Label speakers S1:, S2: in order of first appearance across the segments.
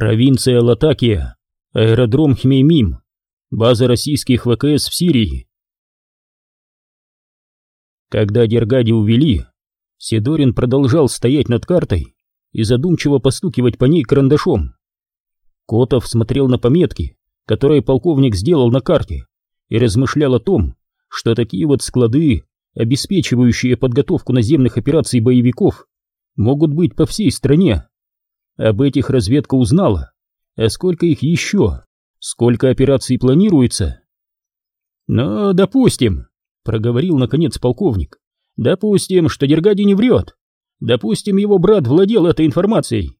S1: Провинция Латакия, аэродром Хмеймим, база российских ВКС в Сирии. Когда Дергади увели, Сидорин продолжал стоять над картой и задумчиво постукивать по ней карандашом. Котов смотрел на пометки, которые полковник сделал на карте, и размышлял о том, что такие вот склады, обеспечивающие подготовку наземных операций боевиков, могут быть по всей стране. Об этих разведка узнала. А сколько их еще? Сколько операций планируется? Ну, допустим, проговорил наконец полковник. Допустим, что Дергади не врет. Допустим, его брат владел этой информацией.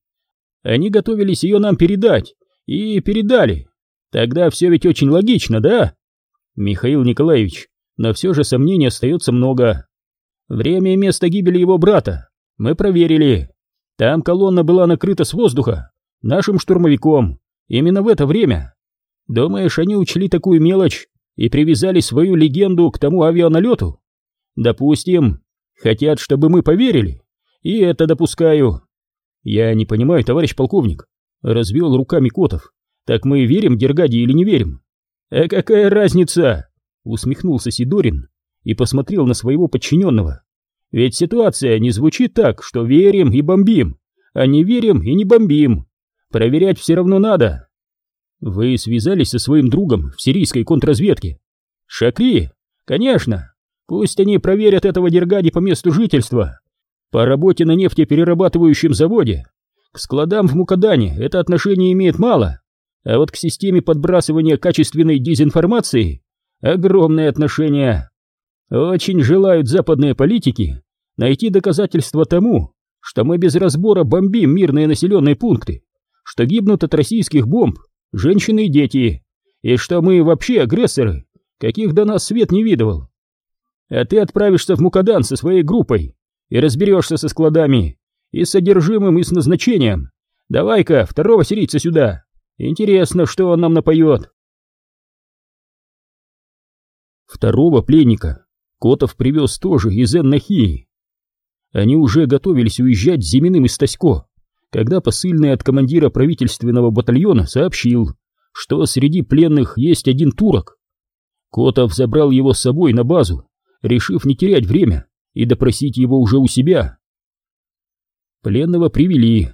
S1: Они готовились ее нам передать. И передали. Тогда все ведь очень логично, да? Михаил Николаевич, но все же сомнений остается много. Время и место гибели его брата мы проверили. Там колонна была накрыта с воздуха, нашим штурмовиком, именно в это время. Думаешь, они учли такую мелочь и привязали свою легенду к тому авианалету? Допустим, хотят, чтобы мы поверили, и это допускаю. Я не понимаю, товарищ полковник, развел руками Котов. Так мы верим Дергаде или не верим? А какая разница? Усмехнулся Сидорин и посмотрел на своего подчиненного. Ведь ситуация не звучит так, что верим и бомбим, а не верим и не бомбим. Проверять все равно надо. Вы связались со своим другом в сирийской контрразведке? Шакри? Конечно. Пусть они проверят этого Дергади по месту жительства. По работе на нефтеперерабатывающем заводе. К складам в Мукадане это отношение имеет мало, а вот к системе подбрасывания качественной дезинформации огромное отношение. Очень желают западные политики найти доказательства тому, что мы без разбора бомбим мирные населенные пункты, что гибнут от российских бомб женщины и дети, и что мы вообще агрессоры, каких до нас свет не видывал. А ты отправишься в Мукадан со своей группой и разберешься со складами, и с содержимым, и с назначением. Давай-ка второго сирийца сюда. Интересно, что он нам напоет. Второго пленника Котов привез тоже из Эннахии. Они уже готовились уезжать с Зиминым из Тасько, когда посыльный от командира правительственного батальона сообщил, что среди пленных есть один турок. Котов забрал его с собой на базу, решив не терять время и допросить его уже у себя. Пленного привели,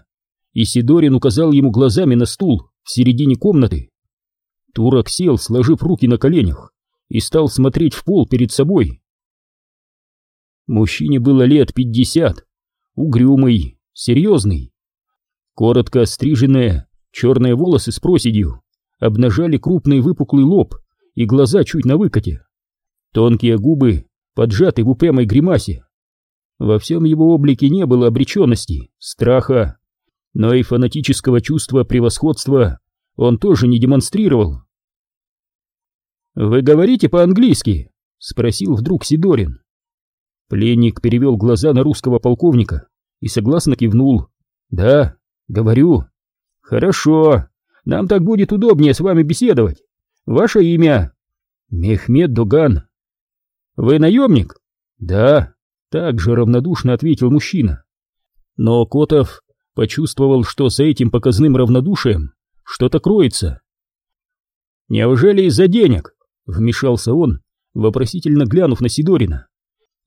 S1: и Сидорин указал ему глазами на стул в середине комнаты. Турок сел, сложив руки на коленях, и стал смотреть в пол перед собой. Мужчине было лет пятьдесят, угрюмый, серьезный. Коротко стриженные черные волосы с проседью обнажали крупный выпуклый лоб и глаза чуть на выкате. Тонкие губы поджаты в упрямой гримасе. Во всем его облике не было обреченности, страха, но и фанатического чувства превосходства он тоже не демонстрировал. «Вы говорите по-английски?» — спросил вдруг Сидорин. Пленник перевел глаза на русского полковника и согласно кивнул. «Да, говорю». «Хорошо, нам так будет удобнее с вами беседовать. Ваше имя?» «Мехмед Дуган». «Вы наемник?» «Да», — так же равнодушно ответил мужчина. Но Котов почувствовал, что за этим показным равнодушием что-то кроется. «Неужели из-за денег?» — вмешался он, вопросительно глянув на Сидорина.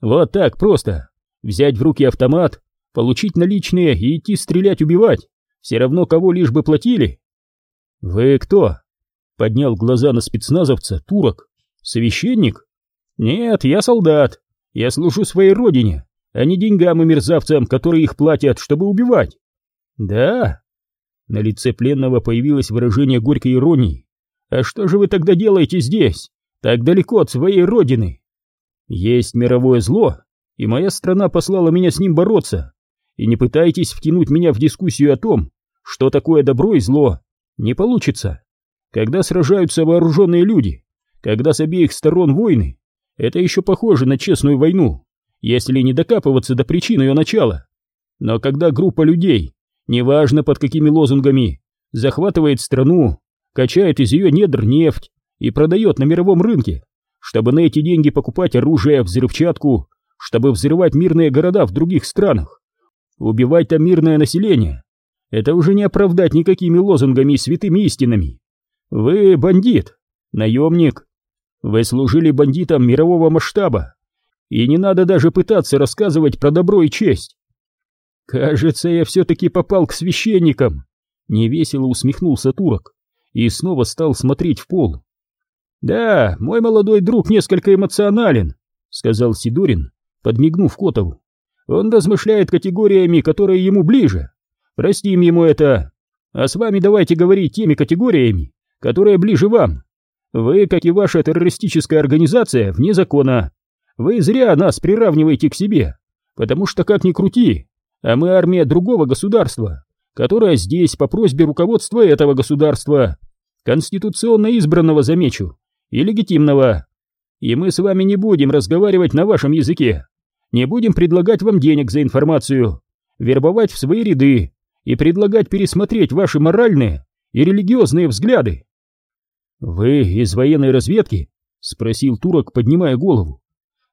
S1: Вот так просто. Взять в руки автомат, получить наличные и идти стрелять убивать. Все равно кого лишь бы платили. Вы кто? Поднял глаза на спецназовца турок. Священник? Нет, я солдат. Я служу своей родине, а не деньгам и мерзавцам, которые их платят, чтобы убивать. Да? На лице пленного появилось выражение горькой иронии. А что же вы тогда делаете здесь, так далеко от своей родины? Есть мировое зло, и моя страна послала меня с ним бороться. И не пытайтесь втянуть меня в дискуссию о том, что такое добро и зло. Не получится. Когда сражаются вооруженные люди, когда с обеих сторон войны, это еще похоже на честную войну, если не докапываться до причин ее начала. Но когда группа людей, неважно под какими лозунгами, захватывает страну, качает из ее недр нефть и продает на мировом рынке, чтобы на эти деньги покупать оружие, взрывчатку, чтобы взрывать мирные города в других странах, убивать там мирное население. это уже не оправдать никакими лозунгами и святыми истинами. Вы бандит, наемник. Вы служили бандитам мирового масштаба, и не надо даже пытаться рассказывать про добро и честь. Кажется, я все-таки попал к священникам. Невесело усмехнулся турок и снова стал смотреть в пол. «Да, мой молодой друг несколько эмоционален», — сказал Сидорин, подмигнув Котову. «Он размышляет категориями, которые ему ближе. Простим ему это. А с вами давайте говорить теми категориями, которые ближе вам. Вы, как и ваша террористическая организация, вне закона. Вы зря нас приравниваете к себе, потому что, как ни крути, а мы армия другого государства, которая здесь по просьбе руководства этого государства, конституционно избранного, замечу, и легитимного. И мы с вами не будем разговаривать на вашем языке, не будем предлагать вам денег за информацию, вербовать в свои ряды и предлагать пересмотреть ваши моральные и религиозные взгляды. «Вы из военной разведки?» — спросил турок, поднимая голову.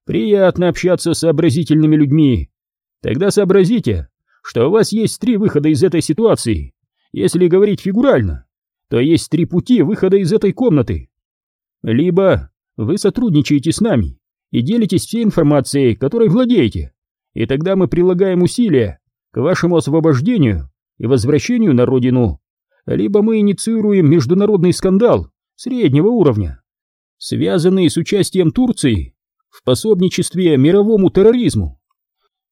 S1: «Приятно общаться с сообразительными людьми. Тогда сообразите, что у вас есть три выхода из этой ситуации. Если говорить фигурально, то есть три пути выхода из этой комнаты. Либо вы сотрудничаете с нами и делитесь всей информацией, которой владеете, и тогда мы прилагаем усилия к вашему освобождению и возвращению на родину. Либо мы инициируем международный скандал среднего уровня, связанный с участием Турции в пособничестве мировому терроризму.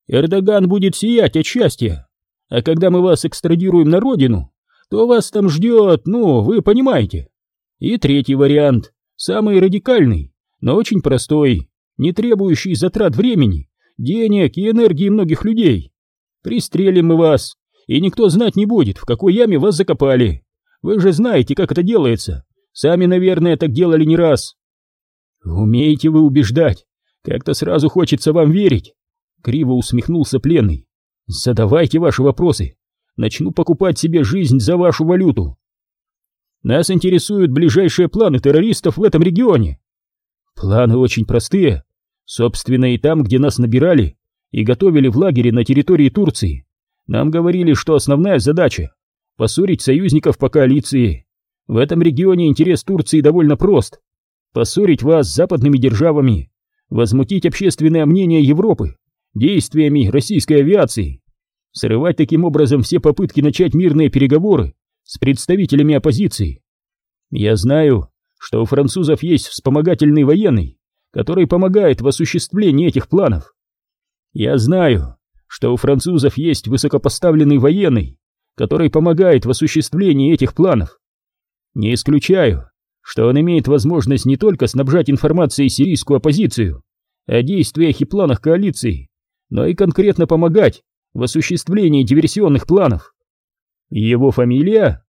S1: Эрдоган будет сиять от счастья, а когда мы вас экстрадируем на родину, то вас там ждет, ну, вы понимаете. И третий вариант, самый радикальный, но очень простой, не требующий затрат времени, денег и энергии многих людей. Пристрелим мы вас, и никто знать не будет, в какой яме вас закопали. Вы же знаете, как это делается. Сами, наверное, так делали не раз. Умеете вы убеждать. Как-то сразу хочется вам верить. Криво усмехнулся пленный. Задавайте ваши вопросы. Начну покупать себе жизнь за вашу валюту. Нас интересуют ближайшие планы террористов в этом регионе. Планы очень простые. Собственно, и там, где нас набирали и готовили в лагере на территории Турции, нам говорили, что основная задача — поссорить союзников по коалиции. В этом регионе интерес Турции довольно прост. Поссорить вас с западными державами, возмутить общественное мнение Европы действиями российской авиации, срывать таким образом все попытки начать мирные переговоры с представителями оппозиции. Я знаю, что у французов есть вспомогательный военный, который помогает в осуществлении этих планов. Я знаю, что у французов есть высокопоставленный военный, который помогает в осуществлении этих планов. Не исключаю, что он имеет возможность не только снабжать информацией сирийскую оппозицию о действиях и планах коалиции, но и конкретно помогать в осуществлении диверсионных планов. Его фамилия?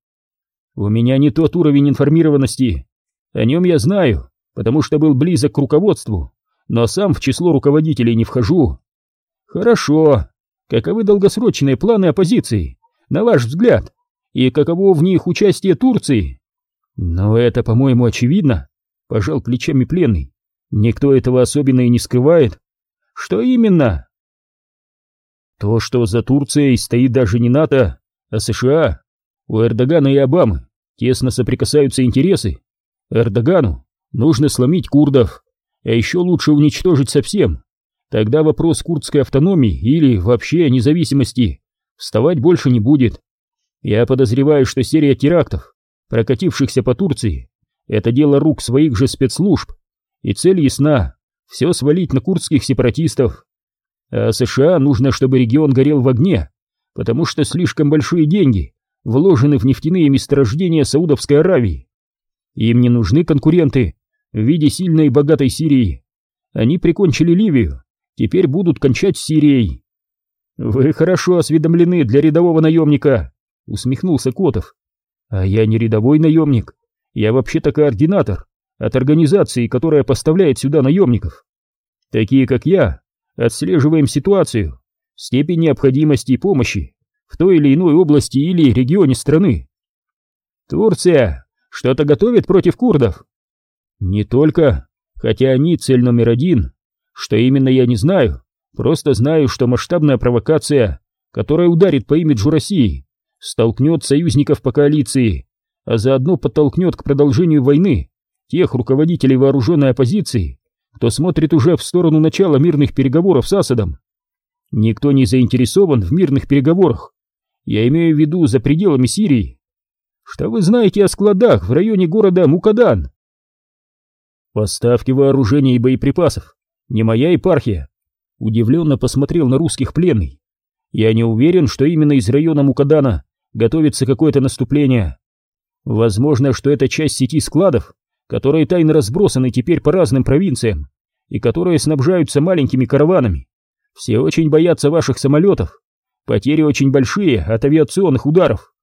S1: У меня не тот уровень информированности. О нем я знаю, потому что был близок к руководству, но сам в число руководителей не вхожу. Хорошо. Каковы долгосрочные планы оппозиции, на ваш взгляд? И каково в них участие Турции? Но это, по-моему, очевидно, пожал плечами пленный. Никто этого особенно и не скрывает. Что именно? То, что за Турцией стоит даже не НАТО, а США. У Эрдогана и Обамы тесно соприкасаются интересы. Эрдогану нужно сломить курдов, а еще лучше уничтожить совсем. Тогда вопрос курдской автономии или вообще независимости вставать больше не будет. Я подозреваю, что серия терактов, прокатившихся по Турции, это дело рук своих же спецслужб, и цель ясна — все свалить на курдских сепаратистов. А США нужно, чтобы регион горел в огне, потому что слишком большие деньги вложены в нефтяные месторождения Саудовской Аравии. Им не нужны конкуренты в виде сильной и богатой Сирии. Они прикончили Ливию, теперь будут кончать Сирией. Вы хорошо осведомлены для рядового наемника, усмехнулся Котов. А я не рядовой наемник, я вообще-то координатор от организации, которая поставляет сюда наемников. Такие как я отслеживаем ситуацию, степень необходимости помощи в той или иной области или регионе страны. Турция что-то готовит против курдов? Не только, хотя они цель номер один. Что именно я не знаю, просто знаю, что масштабная провокация, которая ударит по имиджу России, столкнет союзников по коалиции, а заодно подтолкнет к продолжению войны тех руководителей вооруженной оппозиции, кто смотрит уже в сторону начала мирных переговоров с Асадом. Никто не заинтересован в мирных переговорах. Я имею в виду за пределами Сирии. Что вы знаете о складах в районе города Мукадан? Поставки вооружения и боеприпасов. Не моя епархия. Удивленно посмотрел на русских пленный. Я не уверен, что именно из района Мукадана готовится какое-то наступление. Возможно, что это часть сети складов, которые тайно разбросаны теперь по разным провинциям и которые снабжаются маленькими караванами. Все очень боятся ваших самолетов. Потери очень большие от авиационных ударов.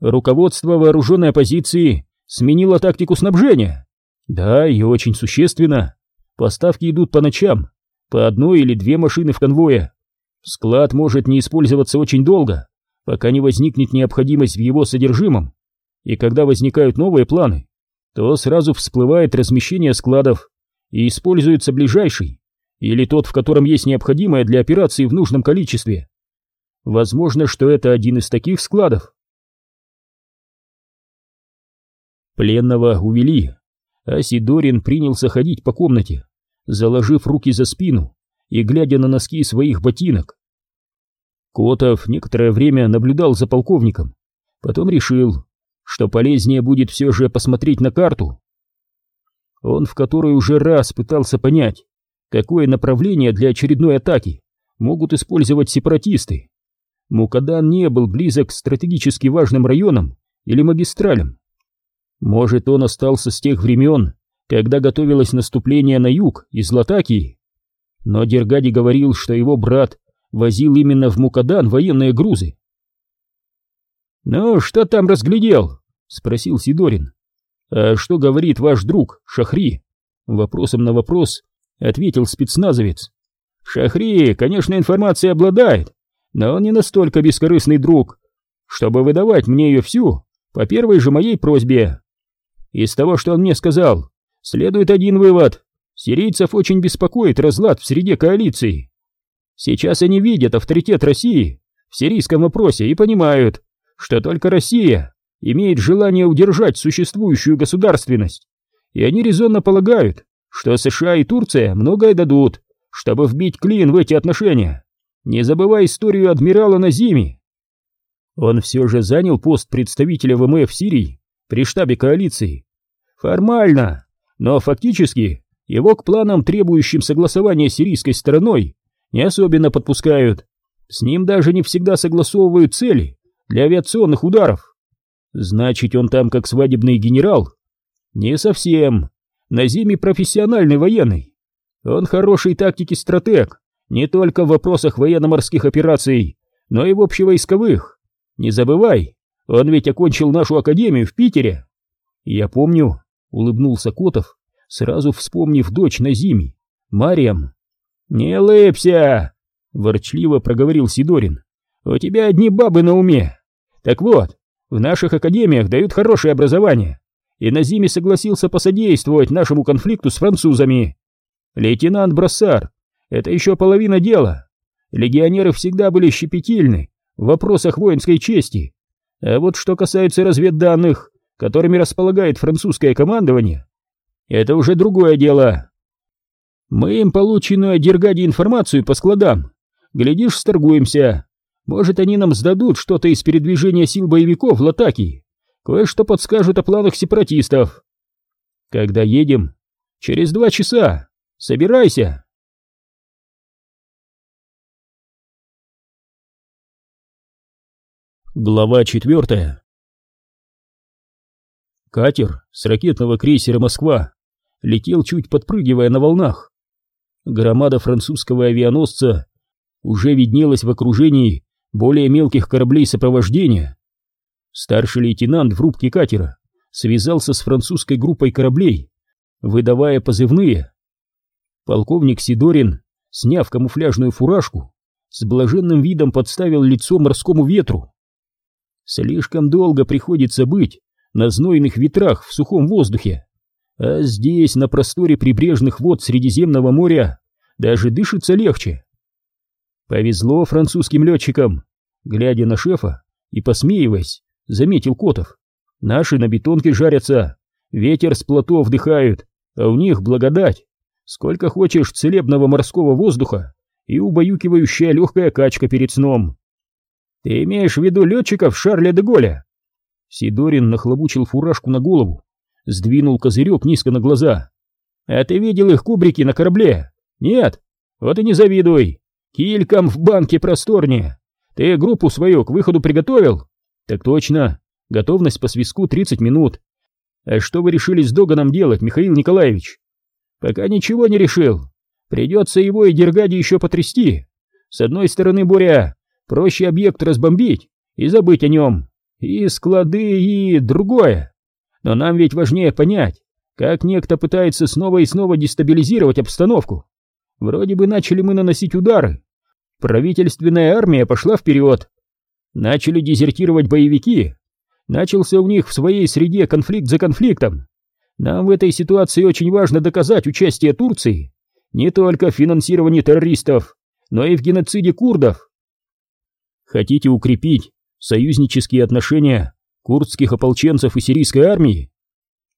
S1: Руководство вооруженной оппозиции сменило тактику снабжения. Да, и очень существенно. Поставки идут по ночам, по одной или две машины в конвое. Склад может не использоваться очень долго, пока не возникнет необходимость в его содержимом. И когда возникают новые планы, то сразу всплывает размещение складов и используется ближайший, или тот, в котором есть необходимое для операции в нужном количестве. Возможно, что это один из таких складов. Пленного увели, а Сидорин принялся ходить по комнате, заложив руки за спину и глядя на носки своих ботинок. Котов некоторое время наблюдал за полковником, потом решил, что полезнее будет все же посмотреть на карту. Он в которой уже раз пытался понять, какое направление для очередной атаки могут использовать сепаратисты. Мукадан не был близок к стратегически важным районам или магистралям. Может, он остался с тех времен, когда готовилось наступление на юг из Латакии. Но Дергади говорил, что его брат возил именно в Мукадан военные грузы. «Ну, что там разглядел?» — спросил Сидорин. «А что говорит ваш друг, Шахри?» Вопросом на вопрос ответил спецназовец. «Шахри, конечно, информацией обладает, но он не настолько бескорыстный друг, чтобы выдавать мне ее всю по первой же моей просьбе. Из того, что он мне сказал, следует один вывод. Сирийцев очень беспокоит разлад в среде коалиции. Сейчас они видят авторитет России в сирийском вопросе и понимают, что только Россия имеет желание удержать существующую государственность, и они резонно полагают, что США и Турция многое дадут, чтобы вбить клин в эти отношения. Не забывай историю адмирала Назими. Он все же занял пост представителя ВМФ Сирии при штабе коалиции. Формально, но фактически его к планам, требующим согласования с сирийской стороной, не особенно подпускают. С ним даже не всегда согласовывают цели для авиационных ударов. Значит, он там как свадебный генерал? Не совсем. Назими профессиональный военный. Он хороший тактики-стратег, не только в вопросах военно-морских операций, но и в общевойсковых. Не забывай, он ведь окончил нашу академию в Питере. Я помню, улыбнулся Котов, сразу вспомнив дочь Назими, Мариам. Не лыбся, ворчливо проговорил Сидорин. У тебя одни бабы на уме. Так вот, в наших академиях дают хорошее образование, и Назими согласился посодействовать нашему конфликту с французами. Лейтенант Броссар, это еще половина дела. Легионеры всегда были щепетильны в вопросах воинской чести. А вот что касается разведданных, которыми располагает французское командование, это уже другое дело. Мы им полученную от Дергади информацию по складам, глядишь, сторгуемся. Может, они нам сдадут что-то из передвижения сил боевиков в Латакии. Кое-что подскажут о планах сепаратистов. Когда едем? Через два часа. Собирайся. Глава четвертая. Катер с ракетного крейсера «Москва» летел чуть подпрыгивая на волнах. Громада французского авианосца уже виднелась в окружении более мелких кораблей сопровождения. Старший лейтенант в рубке катера связался с французской группой кораблей, выдавая позывные. Полковник Сидорин, сняв камуфляжную фуражку, с блаженным видом подставил лицо морскому ветру. Слишком долго приходится быть на знойных ветрах в сухом воздухе, а здесь, на просторе прибрежных вод Средиземного моря, даже дышится легче. Повезло французским летчикам. Глядя на шефа, и, посмеиваясь, заметил Котов. «Наши на бетонке жарятся, ветер с плато вдыхают, а у них благодать. Сколько хочешь целебного морского воздуха и убаюкивающая легкая качка перед сном». «Ты имеешь в виду летчиков Шарля де Голля?» Сидорин нахлобучил фуражку на голову, сдвинул козырек низко на глаза. «А ты видел их кубрики на корабле? Нет? Вот и не завидуй. Килькам в банке просторнее. Ты группу свою к выходу приготовил? Так точно. Готовность по свиску 30 минут. А что вы решили с Доганом делать, Михаил Николаевич? Пока ничего не решил. Придется его и Дергади еще потрясти. С одной стороны, Боря, проще объект разбомбить и забыть о нем и склады, и другое. Но нам ведь важнее понять, как некто пытается снова и снова дестабилизировать обстановку. Вроде бы начали мы наносить удары. Правительственная армия пошла вперед. Начали дезертировать боевики. Начался у них в своей среде конфликт за конфликтом. Нам в этой ситуации очень важно доказать участие Турции не только в финансировании террористов, но и в геноциде курдов. Хотите укрепить союзнические отношения курдских ополченцев и сирийской армии.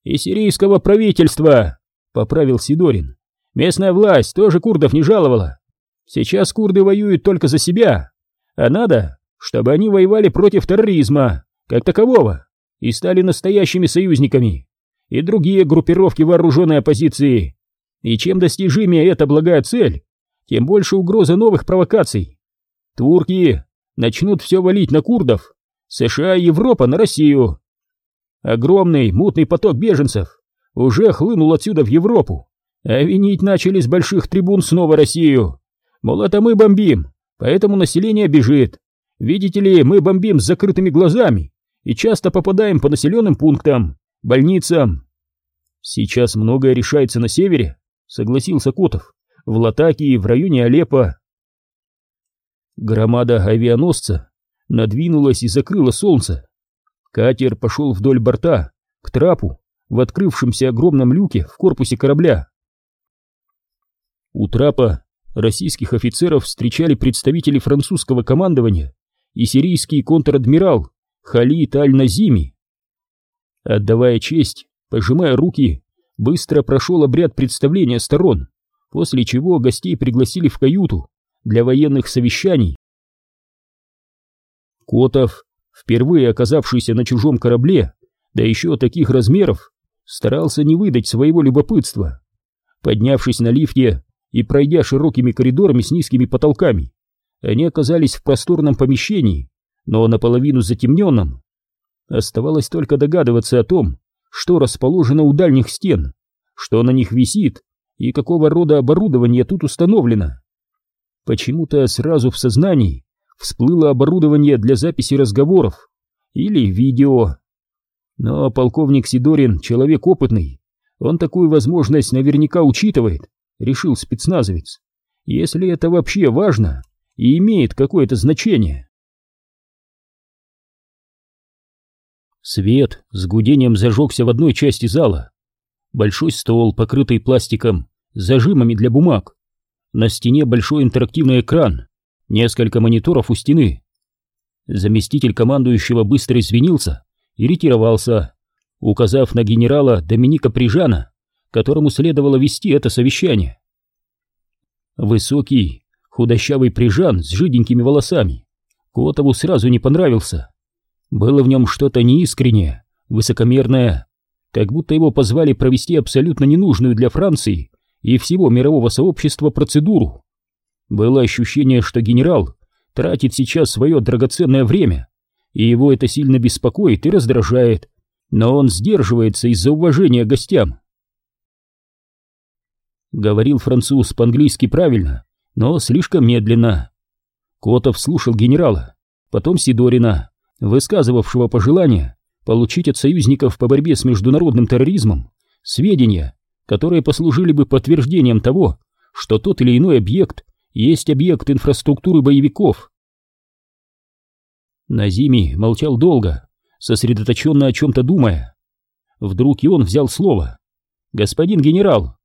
S1: И сирийского правительства, поправил Сидорин. Местная власть тоже курдов не жаловала. Сейчас курды воюют только за себя, а надо, чтобы они воевали против терроризма, как такового, и стали настоящими союзниками, и другие группировки вооруженной оппозиции. И чем достижимее эта благая цель, тем больше угроза новых провокаций. Турки начнут все валить на курдов, США и Европа на Россию. Огромный мутный поток беженцев уже хлынул отсюда в Европу, а винить начали с больших трибун снова Россию. Мол, это мы бомбим, поэтому население бежит. Видите ли, мы бомбим с закрытыми глазами и часто попадаем по населенным пунктам, больницам. Сейчас многое решается на севере, согласился Котов, в Латакии, в районе Алеппо. Громада авианосца надвинулась и закрыла солнце. Катер пошел вдоль борта, к трапу, в открывшемся огромном люке в корпусе корабля. У трапа российских офицеров встречали представители французского командования и сирийский контр-адмирал Халид Аль-Назими. Отдавая честь, пожимая руки, быстро прошел обряд представления сторон, после чего гостей пригласили в каюту, для военных совещаний. Котов, впервые оказавшийся на чужом корабле, да еще таких размеров, старался не выдать своего любопытства. Поднявшись на лифте и пройдя широкими коридорами с низкими потолками, они оказались в просторном помещении, но наполовину затемненном. Оставалось только догадываться о том, что расположено у дальних стен, что на них висит и какого рода оборудование тут установлено. Почему-то сразу в сознании всплыло оборудование для записи разговоров или видео. Но полковник Сидорин человек опытный, он такую возможность наверняка учитывает, решил спецназовец, если это вообще важно и имеет какое-то значение. Свет с гудением зажегся в одной части зала. Большой стол, покрытый пластиком, зажимами для бумаг, на стене большой интерактивный экран, несколько мониторов у стены. Заместитель командующего быстро извинился и ретировался, указав на генерала Доминика Прижана, которому следовало вести это совещание. Высокий, худощавый Прижан с жиденькими волосами Котову сразу не понравился. Было в нем что-то неискреннее, высокомерное, как будто его позвали провести абсолютно ненужную для Франции и всего мирового сообщества процедуру. Было ощущение, что генерал тратит сейчас свое драгоценное время, и его это сильно беспокоит и раздражает, но он сдерживается из-за уважения гостям. Говорил француз по-английски правильно, но слишком медленно. Котов слушал генерала, потом Сидорина, высказывавшего пожелание получить от союзников по борьбе с международным терроризмом сведения которые послужили бы подтверждением того, что тот или иной объект есть объект инфраструктуры боевиков. Назими молчал долго, сосредоточенно о чем-то думая. Вдруг и он взял слово. «Господин генерал,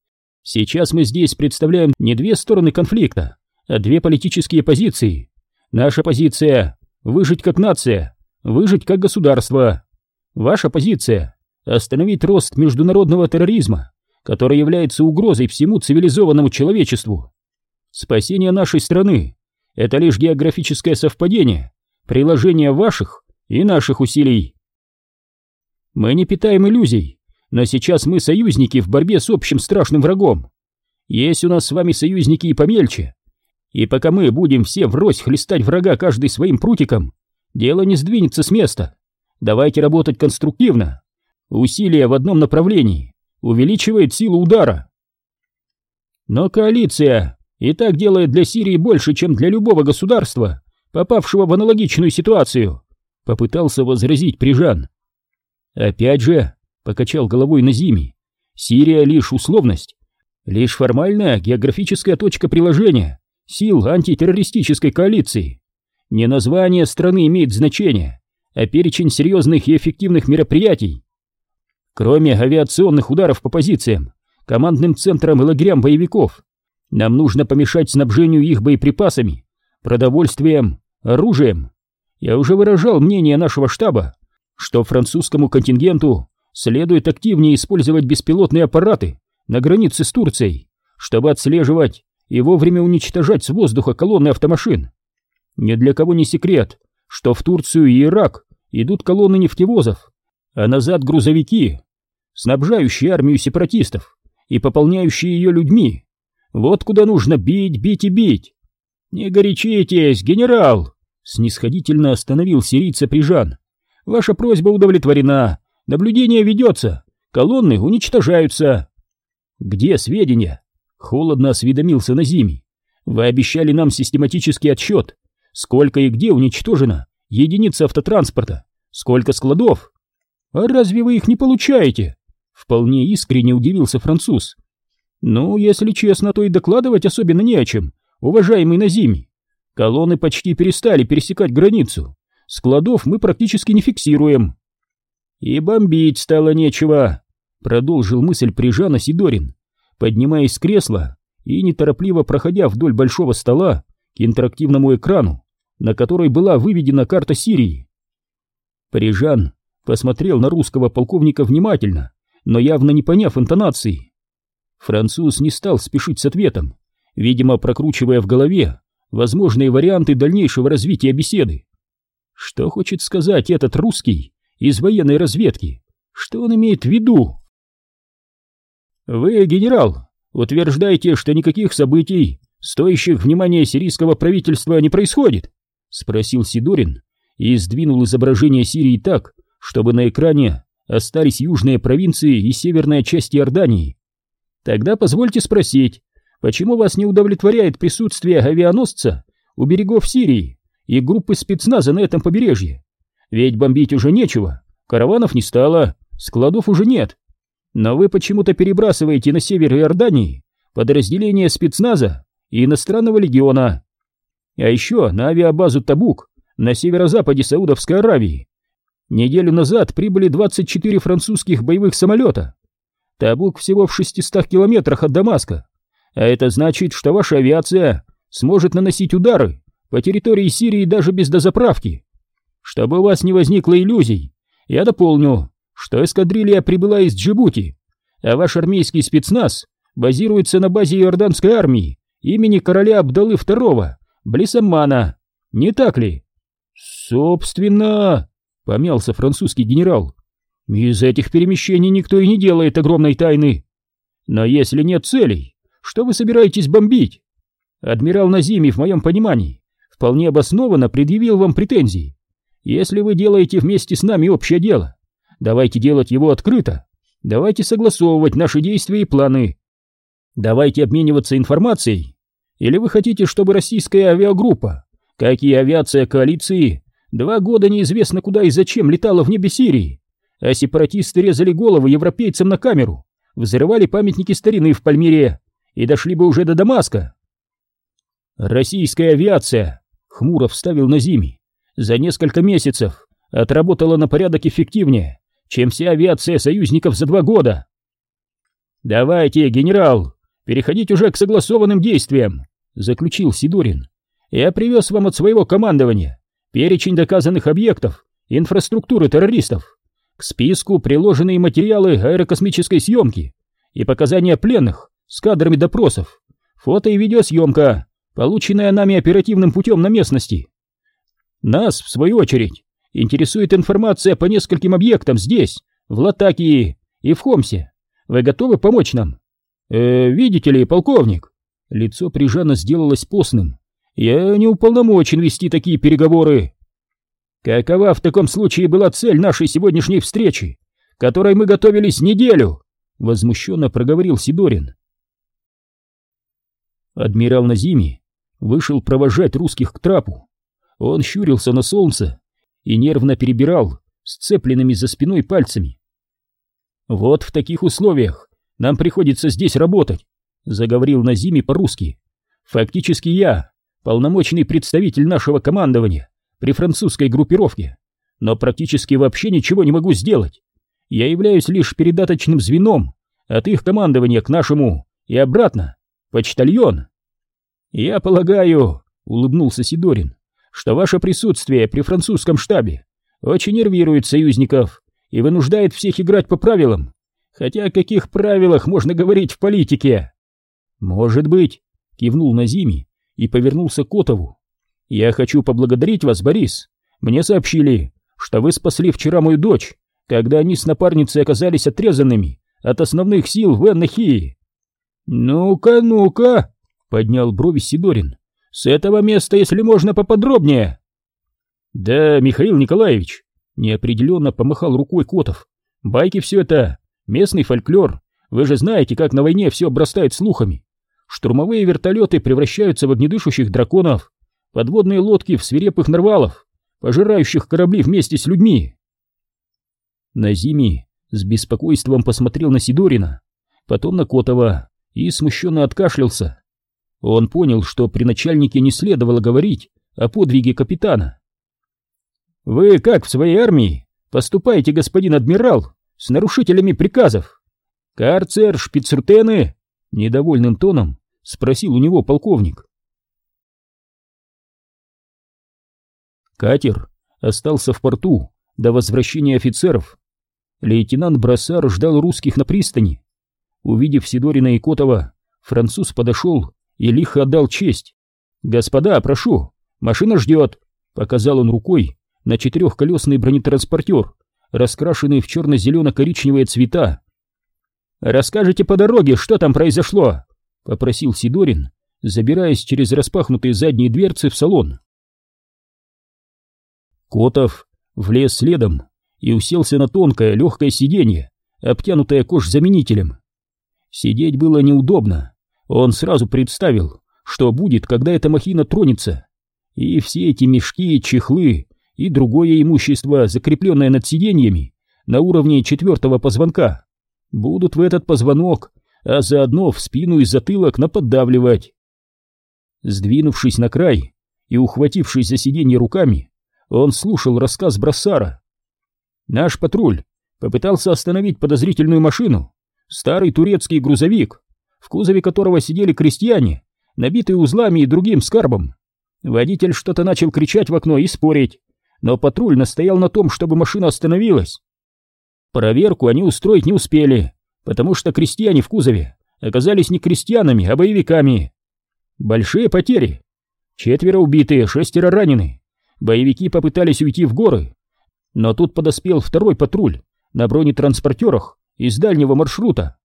S1: сейчас мы здесь представляем не две стороны конфликта, а две политические позиции. Наша позиция — выжить как нация, выжить как государство. Ваша позиция — остановить рост международного терроризма, который является угрозой всему цивилизованному человечеству. Спасение нашей страны — это лишь географическое совпадение, приложение ваших и наших усилий. Мы не питаем иллюзий, но сейчас мы союзники в борьбе с общим страшным врагом. Есть у нас с вами союзники и помельче. И пока мы будем все врозь хлестать врага каждый своим прутиком, дело не сдвинется с места. Давайте работать конструктивно. Усилия в одном направлении увеличивает силу удара. Но коалиция и так делает для Сирии больше, чем для любого государства, попавшего в аналогичную ситуацию, попытался возразить Прижан. Опять же, покачал головой Назими, Сирия лишь условность, лишь формальная географическая точка приложения сил антитеррористической коалиции. Не название страны имеет значение, а перечень серьезных и эффективных мероприятий. Кроме авиационных ударов по позициям, командным центрам и лагерям боевиков, нам нужно помешать снабжению их боеприпасами, продовольствием, оружием. Я уже выражал мнение нашего штаба, что французскому контингенту следует активнее использовать беспилотные аппараты на границе с Турцией, чтобы отслеживать и вовремя уничтожать с воздуха колонны автомашин. Ни для кого не секрет, что в Турцию и Ирак идут колонны нефтевозов, а назад грузовики, снабжающие армию сепаратистов и пополняющие ее людьми. Вот куда нужно бить, бить и бить. Не горячитесь, генерал! Снисходительно остановил сирийца Прижан. Ваша просьба удовлетворена. Наблюдение ведется. Колонны уничтожаются. Где сведения? Холодно осведомился Назими. Вы обещали нам систематический отсчет. Сколько и где уничтожено единиц автотранспорта? Сколько складов? А разве вы их не получаете? Вполне искренне удивился француз. Ну, если честно, то и докладывать особенно не о чем, уважаемый Назими. Колонны почти перестали пересекать границу. Складов мы практически не фиксируем. И бомбить стало нечего, продолжил мысль Прижана Сидорин поднимаясь с кресла и неторопливо проходя вдоль большого стола к интерактивному экрану, на которой была выведена карта Сирии. Парижан посмотрел на русского полковника внимательно, но явно не поняв интонации. Француз не стал спешить с ответом, видимо, прокручивая в голове возможные варианты дальнейшего развития беседы. Что хочет сказать этот русский из военной разведки? Что он имеет в виду? «Вы, генерал, утверждаете, что никаких событий, стоящих внимания сирийского правительства, не происходит?» — спросил Сидорин и сдвинул изображение Сирии так, чтобы на экране остались южные провинции и северная часть Иордании. Тогда позвольте спросить, почему вас не удовлетворяет присутствие авианосца у берегов Сирии и группы спецназа на этом побережье? Ведь бомбить уже нечего, караванов не стало, складов уже нет, но вы почему-то перебрасываете на север Иордании подразделения спецназа и иностранного легиона. А еще на авиабазу Табук на северо-западе Саудовской Аравии. Неделю назад прибыли 24 французских боевых самолета. Табук всего в 600 километрах от Дамаска. А это значит, что ваша авиация сможет наносить удары по территории Сирии даже без дозаправки. Чтобы у вас не возникло иллюзий, я дополню, что эскадрилья прибыла из Джибути, а ваш армейский спецназ базируется на базе иорданской армии имени короля Абдалы II, Блисаммана. Не так ли? Собственно, помялся французский генерал. Из этих перемещений никто и не делает огромной тайны. Но если нет целей, что вы собираетесь бомбить? Адмирал Назими, в моем понимании, вполне обоснованно предъявил вам претензии. Если вы делаете вместе с нами общее дело, Давайте делать его открыто. Давайте согласовывать наши действия и планы. Давайте обмениваться информацией. Или вы хотите, чтобы российская авиагруппа, как и авиация коалиции, два года неизвестно куда и зачем летала в небе Сирии, а сепаратисты резали головы европейцам на камеру, взрывали памятники старины в Пальмире и дошли бы уже до Дамаска? Российская авиация, хмуро вставил на зиме, за несколько месяцев отработала на порядок эффективнее, чем вся авиация союзников за два года. «Давайте, генерал, переходить уже к согласованным действиям», — заключил Сидорин. «Я привез вам от своего командования перечень доказанных объектов инфраструктуры террористов. К списку приложены материалы аэрокосмической съемки и показания пленных с кадрами допросов, фото и видеосъемка, полученная нами оперативным путем на местности. Нас, в свою очередь, интересует информация по нескольким объектам здесь, в Латакии и в Хомсе. Вы готовы помочь нам? Э, видите ли, полковник? Лицо Прижана сделалось постным. Я не уполномочен вести такие переговоры. Какова в таком случае была цель нашей сегодняшней встречи, которой мы готовились неделю? Возмущенно проговорил Сидорин. Адмирал Назими вышел провожать русских к трапу. Он щурился на солнце и нервно перебирал сцепленными за спиной пальцами. «Вот в таких условиях нам приходится здесь работать», — заговорил Назими по-русски. «Фактически я, полномочный представитель нашего командования, при французской группировке, но практически вообще ничего не могу сделать. Я являюсь лишь передаточным звеном от их командования к нашему и обратно. Почтальон. Я полагаю, улыбнулся Сидорин, что ваше присутствие при французском штабе очень нервирует союзников и вынуждает всех играть по правилам. Хотя о каких правилах можно говорить в политике? Может быть, кивнул Назими и повернулся к Котову. «Я хочу поблагодарить вас, Борис. Мне сообщили, что вы спасли вчера мою дочь, когда они с напарницей оказались отрезанными от основных сил в Эннахии». «Ну-ка, ну-ка!» — поднял брови Сидорин. «С этого места, если можно, поподробнее». «Да, Михаил Николаевич», — неопределенно помахал рукой Котов. «Байки все это, местный фольклор. Вы же знаете, как на войне все обрастает слухами. Штурмовые вертолеты превращаются в огнедышащих драконов, подводные лодки в свирепых нарвалов, пожирающих корабли вместе с людьми. Назими с беспокойством посмотрел на Сидорина, потом на Котова и смущенно откашлялся. Он понял, что при начальнике не следовало говорить о подвиге капитана. «Вы как в своей армии поступаете, господин адмирал, с нарушителями приказов? Карцер, шпицрутены?» Недовольным тоном спросил у него полковник. Катер остался в порту до возвращения офицеров. Лейтенант Брассар ждал русских на пристани. Увидев Сидорина и Котова, француз подошел и лихо отдал честь. «Господа, прошу, машина ждет», — показал он рукой на четырехколесный бронетранспортер, раскрашенный в черно-зелено-коричневые цвета. «Расскажите по дороге, что там произошло?» — попросил Сидорин, забираясь через распахнутые задние дверцы в салон. Котов влез следом и уселся на тонкое легкое сиденье, обтянутое кожзаменителем. Сидеть было неудобно, он сразу представил, что будет, когда эта махина тронется, и все эти мешки, чехлы и другое имущество, закрепленное над сиденьями на уровне четвертого позвонка, будут в этот позвонок, а заодно в спину и затылок наподдавливать. Сдвинувшись на край и ухватившись за сиденье руками, он слушал рассказ Брассара. Наш патруль попытался остановить подозрительную машину, старый турецкий грузовик, в кузове которого сидели крестьяне, набитые узлами и другим скарбом. Водитель что-то начал кричать в окно и спорить, но патруль настоял на том, чтобы машина остановилась. Проверку они устроить не успели, потому что крестьяне в кузове оказались не крестьянами, а боевиками. Большие потери. Четверо убиты, шестеро ранены. Боевики попытались уйти в горы, но тут подоспел второй патруль на бронетранспортерах из дальнего маршрута.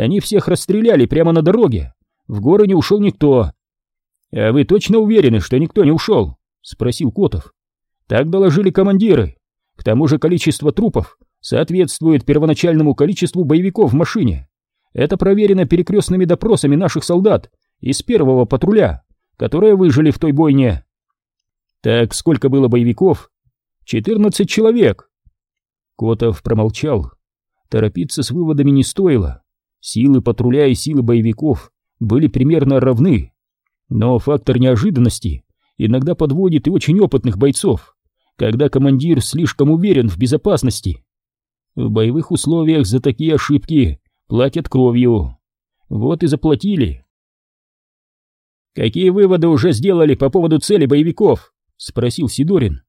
S1: Они всех расстреляли прямо на дороге. В горы не ушел никто. «А вы точно уверены, что никто не ушел?» — спросил Котов. «Так доложили командиры. К тому же количество трупов соответствует первоначальному количеству боевиков в машине. Это проверено перекрестными допросами наших солдат из первого патруля, которые выжили в той бойне. Так сколько было боевиков? Четырнадцать человек. Котов промолчал. Торопиться с выводами не стоило. Силы патруля и силы боевиков были примерно равны. Но фактор неожиданности иногда подводит и очень опытных бойцов, когда командир слишком уверен в безопасности. В боевых условиях за такие ошибки платят кровью. Вот и заплатили. Какие выводы уже сделали по поводу цели боевиков? — спросил Сидорин.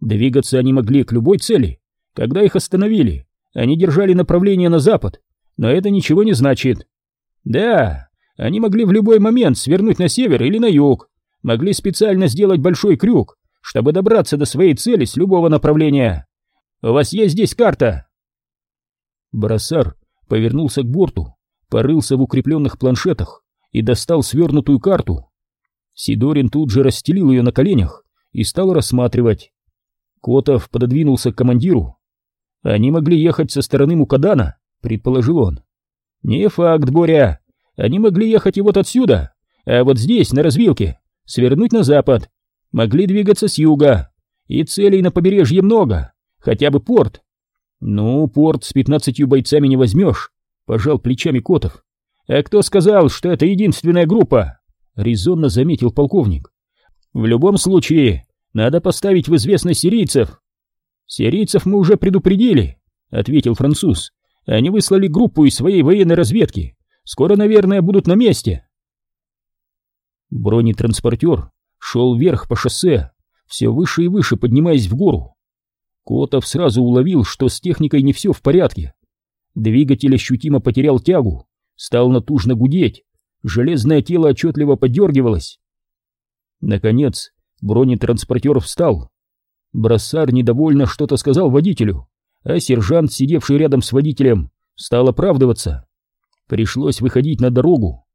S1: Двигаться они могли к любой цели. Когда их остановили, они держали направление на запад, но это ничего не значит. Да, они могли в любой момент свернуть на север или на юг, могли специально сделать большой крюк, чтобы добраться до своей цели с любого направления. У вас есть здесь карта?» Бросар повернулся к борту, порылся в укрепленных планшетах и достал свернутую карту. Сидорин тут же расстелил ее на коленях и стал рассматривать. Котов пододвинулся к командиру. «Они могли ехать со стороны Мукадана», — предположил он. «Не факт, Боря. Они могли ехать и вот отсюда, а вот здесь, на развилке, свернуть на запад. Могли двигаться с юга. И целей на побережье много. Хотя бы порт. Ну, порт с пятнадцатью бойцами не возьмешь, пожал плечами Котов. А кто сказал, что это единственная группа? Резонно заметил полковник. В любом случае, надо поставить в известность сирийцев. Сирийцев мы уже предупредили, ответил француз. Они выслали группу из своей военной разведки. Скоро, наверное, будут на месте. Бронетранспортер шел вверх по шоссе, все выше и выше поднимаясь в гору. Котов сразу уловил, что с техникой не все в порядке. Двигатель ощутимо потерял тягу, стал натужно гудеть, железное тело отчетливо подергивалось. Наконец, бронетранспортер встал. Броссар недовольно что-то сказал водителю, а сержант, сидевший рядом с водителем, стал оправдываться. Пришлось выходить на дорогу.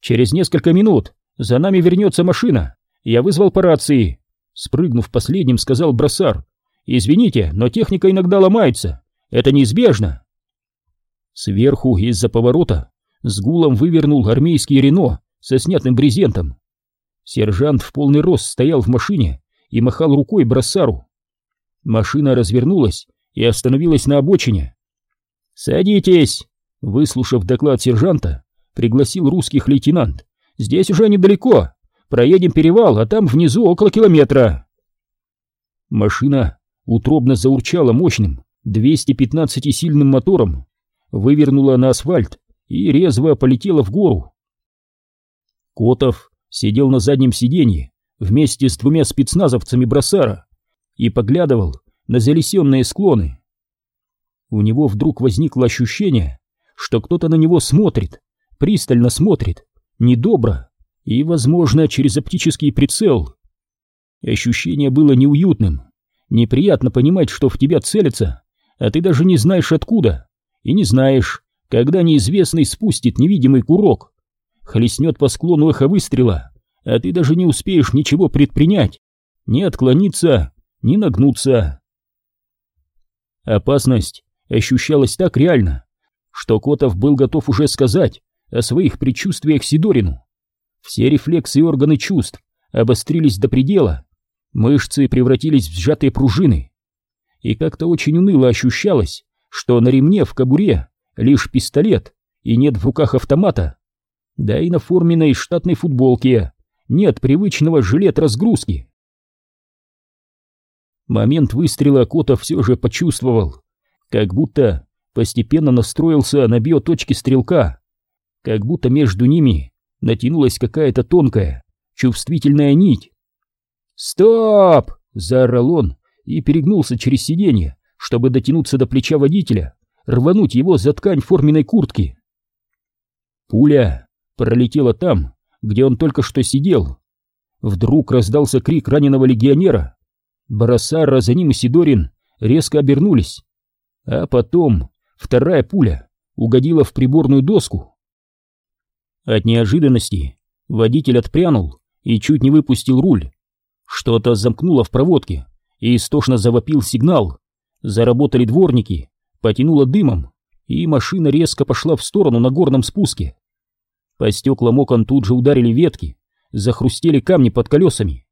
S1: Через несколько минут за нами вернется машина. Я вызвал по рации. Спрыгнув последним, сказал Броссар. Извините, но техника иногда ломается. Это неизбежно. Сверху из-за поворота с гулом вывернул армейский Рено со снятым брезентом. Сержант в полный рост стоял в машине и махал рукой Броссару. Машина развернулась и остановилась на обочине. «Садитесь!» Выслушав доклад сержанта, пригласил русских лейтенант. «Здесь уже недалеко. Проедем перевал, а там внизу около километра». Машина утробно заурчала мощным 215-сильным мотором, вывернула на асфальт и резво полетела в гору. Котов сидел на заднем сиденье вместе с двумя спецназовцами Бросара и поглядывал на залесенные склоны. У него вдруг возникло ощущение, что кто-то на него смотрит, пристально смотрит, недобро и, возможно, через оптический прицел. Ощущение было неуютным. Неприятно понимать, что в тебя целятся, а ты даже не знаешь откуда, и не знаешь, когда неизвестный спустит невидимый курок. Хлестнет по склону эхо выстрела, а ты даже не успеешь ничего предпринять, ни отклониться, ни нагнуться. Опасность ощущалась так реально, что Котов был готов уже сказать о своих предчувствиях Сидорину. Все рефлексы и органы чувств обострились до предела, мышцы превратились в сжатые пружины. И как-то очень уныло ощущалось, что на ремне в кобуре лишь пистолет и нет в руках автомата. Да и на форменной штатной футболке нет привычного жилет разгрузки. Момент выстрела Котов все же почувствовал, как будто постепенно настроился на биоточки стрелка, как будто между ними натянулась какая-то тонкая, чувствительная нить. «Стоп!» — заорал он и перегнулся через сиденье, чтобы дотянуться до плеча водителя, рвануть его за ткань форменной куртки. Пуля пролетела там, где он только что сидел. Вдруг раздался крик раненого легионера. Барасар, а за ним и Сидорин резко обернулись. А потом Вторая пуля угодила в приборную доску. От неожиданности водитель отпрянул и чуть не выпустил руль. Что-то замкнуло в проводке, и истошно завопил сигнал. Заработали дворники, потянуло дымом, и машина резко пошла в сторону на горном спуске. По стеклам окон тут же ударили ветки, захрустели камни под колесами.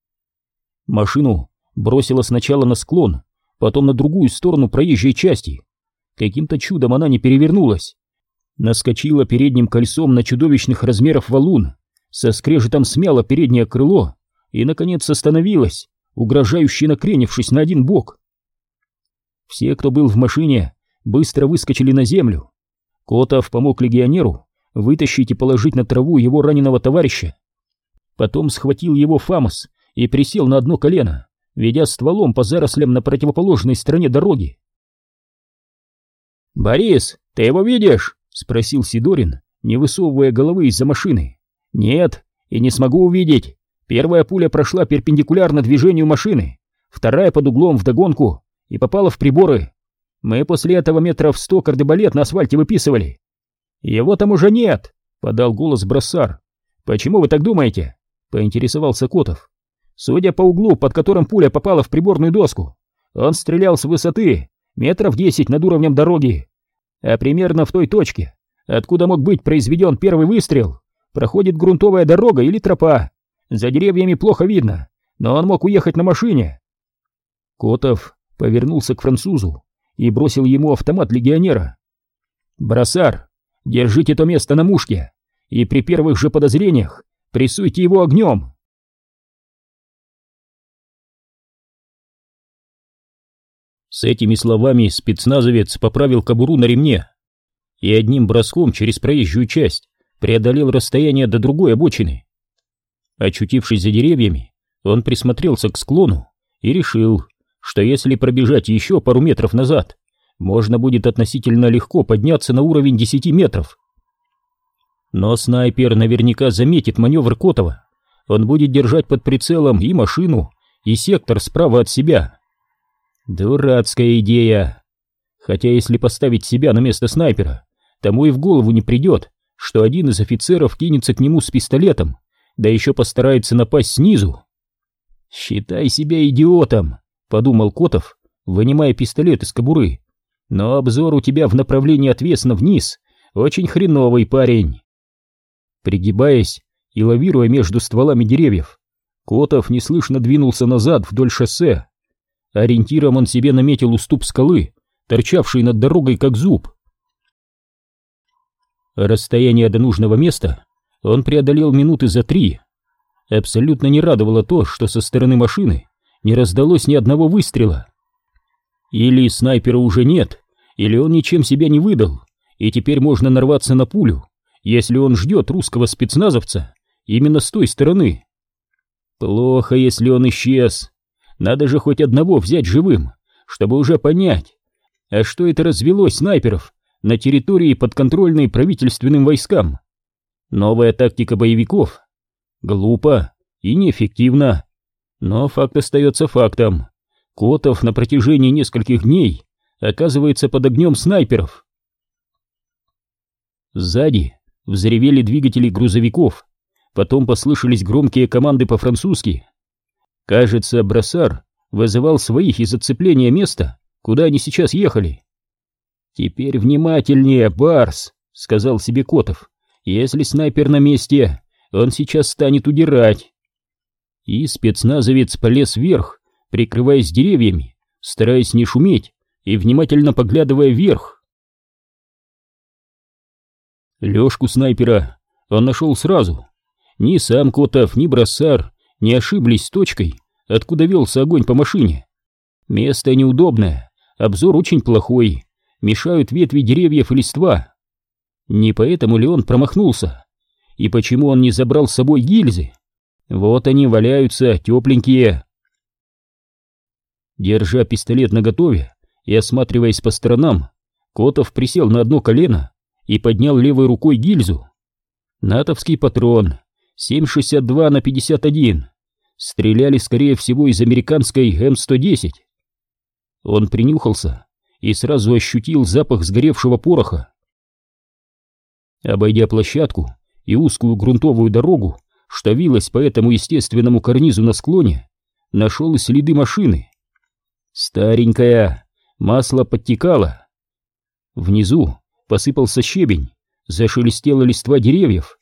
S1: Машину бросило сначала на склон, потом на другую сторону проезжей части. Каким-то чудом она не перевернулась. Наскочила передним кольцом на чудовищных размеров валун, со скрежетом смяла переднее крыло и, наконец, остановилась, угрожающе накренившись на один бок. Все, кто был в машине, быстро выскочили на землю. Котов помог легионеру вытащить и положить на траву его раненого товарища. Потом схватил его Фамос и присел на одно колено, ведя стволом по зарослям на противоположной стороне дороги. «Борис, ты его видишь?» — спросил Сидорин, не высовывая головы из-за машины. «Нет, и не смогу увидеть. Первая пуля прошла перпендикулярно движению машины, вторая под углом вдогонку и попала в приборы. Мы после этого метров сто кардебалет на асфальте выписывали. Его там уже нет, подал голос Броссар. Почему вы так думаете? Поинтересовался Котов. Судя по углу, под которым пуля попала в приборную доску, он стрелял с высоты метров десять над уровнем дороги. А примерно в той точке, откуда мог быть произведен первый выстрел, проходит грунтовая дорога или тропа. За деревьями плохо видно, но он мог уехать на машине. Котов повернулся к французу и бросил ему автомат легионера. «Бросар, держите то место на мушке, и при первых же подозрениях прессуйте его огнем!» С этими словами спецназовец поправил кобуру на ремне и одним броском через проезжую часть преодолел расстояние до другой обочины. Очутившись за деревьями, он присмотрелся к склону и решил, что если пробежать еще пару метров назад, можно будет относительно легко подняться на уровень 10 метров. Но снайпер наверняка заметит маневр Котова. Он будет держать под прицелом и машину, и сектор справа от себя. Дурацкая идея. Хотя если поставить себя на место снайпера, тому и в голову не придет, что один из офицеров кинется к нему с пистолетом, да еще постарается напасть снизу. «Считай себя идиотом», — подумал Котов, вынимая пистолет из кобуры. «Но обзор у тебя в направлении отвесно вниз, очень хреновый парень». Пригибаясь и лавируя между стволами деревьев, Котов неслышно двинулся назад вдоль шоссе. Ориентиром он себе наметил уступ скалы, торчавший над дорогой как зуб. Расстояние до нужного места он преодолел минуты за три. Абсолютно не радовало то, что со стороны машины не раздалось ни одного выстрела. Или снайпера уже нет, или он ничем себя не выдал, и теперь можно нарваться на пулю, если он ждет русского спецназовца именно с той стороны. Плохо, если он исчез. Надо же хоть одного взять живым, чтобы уже понять, а что это развелось снайперов на территории, подконтрольной правительственным войскам. Новая тактика боевиков. Глупо и неэффективно. Но факт остается фактом. Котов на протяжении нескольких дней оказывается под огнем снайперов. Сзади взревели двигатели грузовиков, потом послышались громкие команды по-французски. Кажется, Броссар вызывал своих из зацепления места, куда они сейчас ехали. «Теперь внимательнее, Барс!» — сказал себе Котов. «Если снайпер на месте, он сейчас станет удирать». И спецназовец полез вверх, прикрываясь деревьями, стараясь не шуметь и внимательно поглядывая вверх. Лёшку снайпера он нашел сразу. Ни сам Котов, ни Броссар не ошиблись с точкой, откуда велся огонь по машине. Место неудобное, обзор очень плохой, мешают ветви деревьев и листва. Не поэтому ли он промахнулся? И почему он не забрал с собой гильзы? Вот они валяются, тепленькие. Держа пистолет наготове и осматриваясь по сторонам, Котов присел на одно колено и поднял левой рукой гильзу. Натовский патрон 7,62 на 51. Стреляли, скорее всего, из американской М110. Он принюхался и сразу ощутил запах сгоревшего пороха. Обойдя площадку и узкую грунтовую дорогу, что вилась по этому естественному карнизу на склоне, нашел и следы машины. Старенькая, масло подтекало. Внизу посыпался щебень, зашелестела листва деревьев.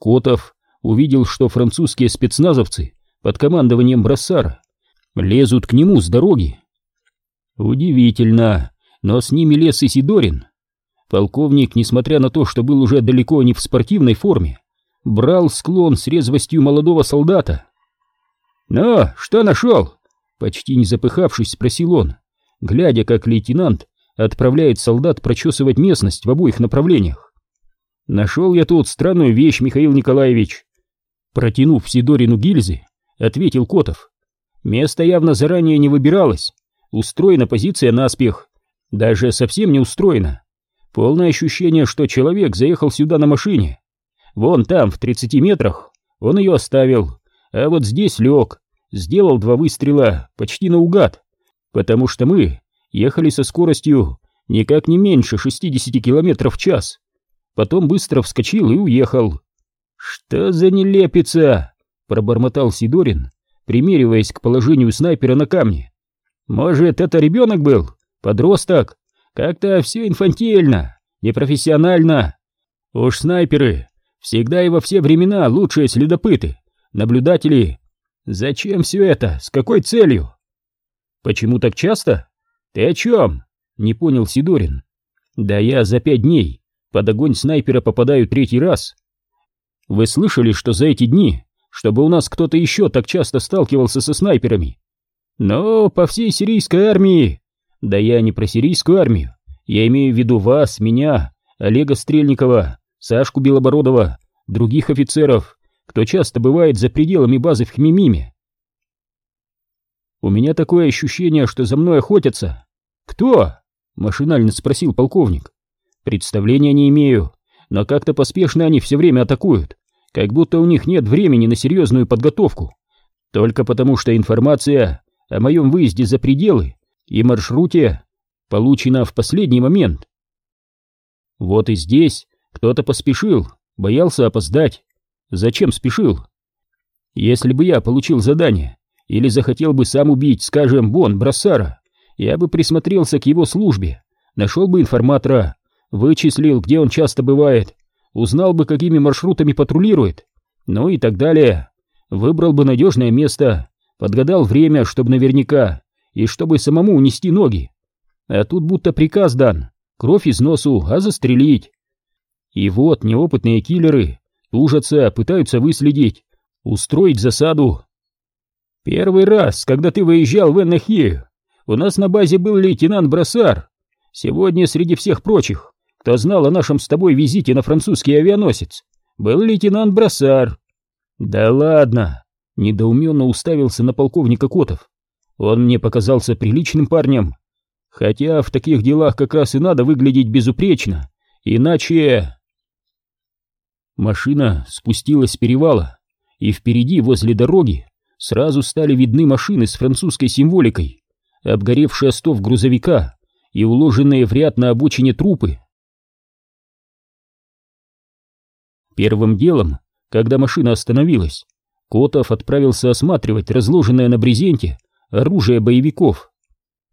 S1: Котов увидел, что французские спецназовцы под командованием Броссара лезут к нему с дороги. Удивительно, но с ними лез и Сидорин. Полковник, несмотря на то, что был уже далеко не в спортивной форме, брал склон с резвостью молодого солдата. «Ну, что нашел?» Почти не запыхавшись, спросил он, глядя, как лейтенант отправляет солдат прочесывать местность в обоих направлениях. «Нашел я тут странную вещь, Михаил Николаевич». Протянув Сидорину гильзы, ответил Котов. Место явно заранее не выбиралось. Устроена позиция наспех. Даже совсем не устроена. Полное ощущение, что человек заехал сюда на машине. Вон там, в 30 метрах, он ее оставил, а вот здесь лег, сделал два выстрела почти наугад, потому что мы ехали со скоростью никак не меньше 60 километров в час. Потом быстро вскочил и уехал. «Что за нелепица!» — пробормотал Сидорин, примериваясь к положению снайпера на камне. «Может, это ребенок был? Подросток? Как-то все инфантильно, непрофессионально. Уж снайперы всегда и во все времена лучшие следопыты, наблюдатели. Зачем все это? С какой целью? Почему так часто? Ты о чем? Не понял Сидорин. Да я за пять дней под огонь снайпера попадаю третий раз. Вы слышали, что за эти дни, чтобы у нас кто-то еще так часто сталкивался со снайперами? Но по всей сирийской армии да я не про сирийскую армию. Я имею в виду вас, меня, Олега Стрельникова, Сашку Белобородова, других офицеров, кто часто бывает за пределами базы в Хмимиме. У меня такое ощущение, что за мной охотятся. Кто? Машинально спросил полковник. Представления не имею, но как-то поспешно они все время атакуют, как будто у них нет времени на серьезную подготовку. Только потому, что информация о моем выезде за пределы и маршруте получена в последний момент. Вот и здесь кто-то поспешил, боялся опоздать. Зачем спешил? Если бы я получил задание или захотел бы сам убить, скажем, Бон Брассара, я бы присмотрелся к его службе, нашел бы информатора, вычислил, где он часто бывает, узнал бы, какими маршрутами патрулирует, ну и так далее. Выбрал бы надежное место, подгадал время, чтобы наверняка, и чтобы самому унести ноги. А тут будто приказ дан, кровь из носу, а застрелить. И вот неопытные киллеры тужатся, пытаются выследить, устроить засаду. Первый раз, когда ты выезжал в Эннахию, у нас на базе был лейтенант Брассар. Сегодня среди всех прочих, кто знал о нашем с тобой визите на французский авианосец, был лейтенант Брассар. Да ладно, недоуменно уставился на полковника Котов. Он мне показался приличным парнем, хотя в таких делах как раз и надо выглядеть безупречно, иначе... Машина спустилась с перевала, и впереди, возле дороги, сразу стали видны машины с французской символикой, обгоревший остов грузовика и уложенные в ряд на обочине трупы. Первым делом, когда машина остановилась, Котов отправился осматривать разложенное на брезенте оружие боевиков.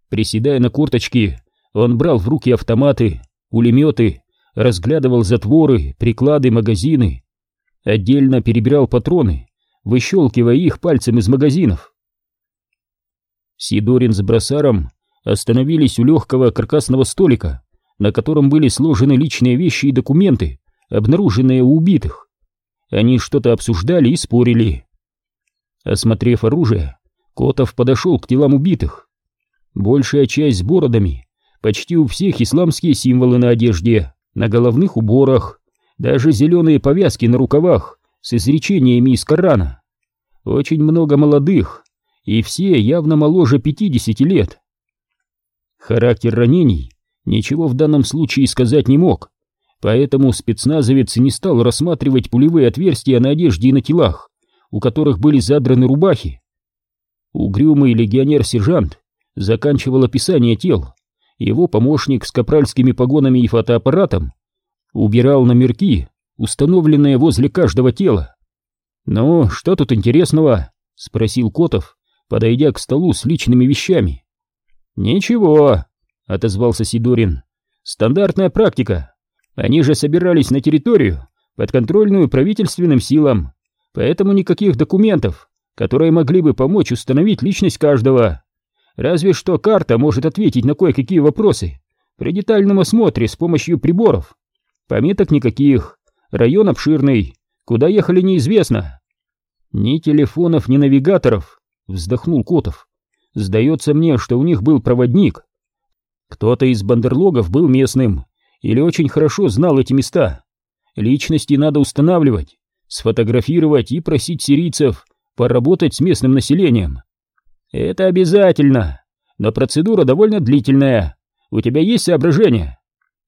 S1: Приседая на курточке, он брал в руки автоматы, пулеметы, разглядывал затворы, приклады, магазины. Отдельно перебирал патроны, выщелкивая их пальцем из магазинов. Сидорин с Бросаром остановились у легкого каркасного столика, на котором были сложены личные вещи и документы, обнаруженные у убитых. Они что-то обсуждали и спорили. Осмотрев оружие, Котов подошел к телам убитых. Большая часть с бородами, почти у всех исламские символы на одежде, на головных уборах, даже зеленые повязки на рукавах с изречениями из Корана. Очень много молодых, и все явно моложе 50 лет. Характер ранений ничего в данном случае сказать не мог, поэтому спецназовец не стал рассматривать пулевые отверстия на одежде и на телах, у которых были задраны рубахи. Угрюмый легионер-сержант заканчивал описание тел. Его помощник с капральскими погонами и фотоаппаратом убирал номерки, установленные возле каждого тела. «Ну, что тут интересного?» — спросил Котов, подойдя к столу с личными вещами. «Ничего», — отозвался Сидорин. «Стандартная практика. Они же собирались на территорию, подконтрольную правительственным силам, поэтому никаких документов, которые могли бы помочь установить личность каждого. Разве что карта может ответить на кое-какие вопросы при детальном осмотре с помощью приборов. Пометок никаких, район обширный, куда ехали неизвестно. Ни телефонов, ни навигаторов, вздохнул Котов. Сдается мне, что у них был проводник. Кто-то из бандерлогов был местным или очень хорошо знал эти места. Личности надо устанавливать, сфотографировать и просить сирийцев поработать с местным населением. Это обязательно, но процедура довольно длительная. У тебя есть соображения?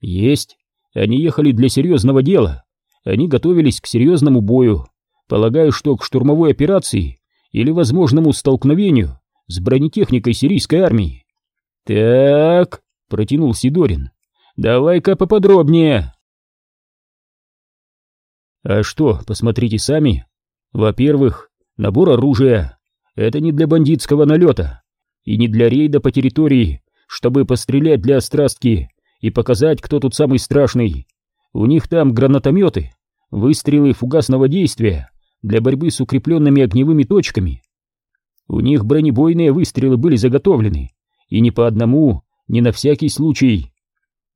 S1: Есть. Они ехали для серьезного дела. Они готовились к серьезному бою. Полагаю, что к штурмовой операции или возможному столкновению с бронетехникой сирийской армии. Так, протянул Сидорин. Давай-ка поподробнее. А что, посмотрите сами. Во-первых, набор оружия. Это не для бандитского налета и не для рейда по территории, чтобы пострелять для острастки и показать, кто тут самый страшный. У них там гранатометы, выстрелы фугасного действия для борьбы с укрепленными огневыми точками. У них бронебойные выстрелы были заготовлены, и не по одному, не на всякий случай.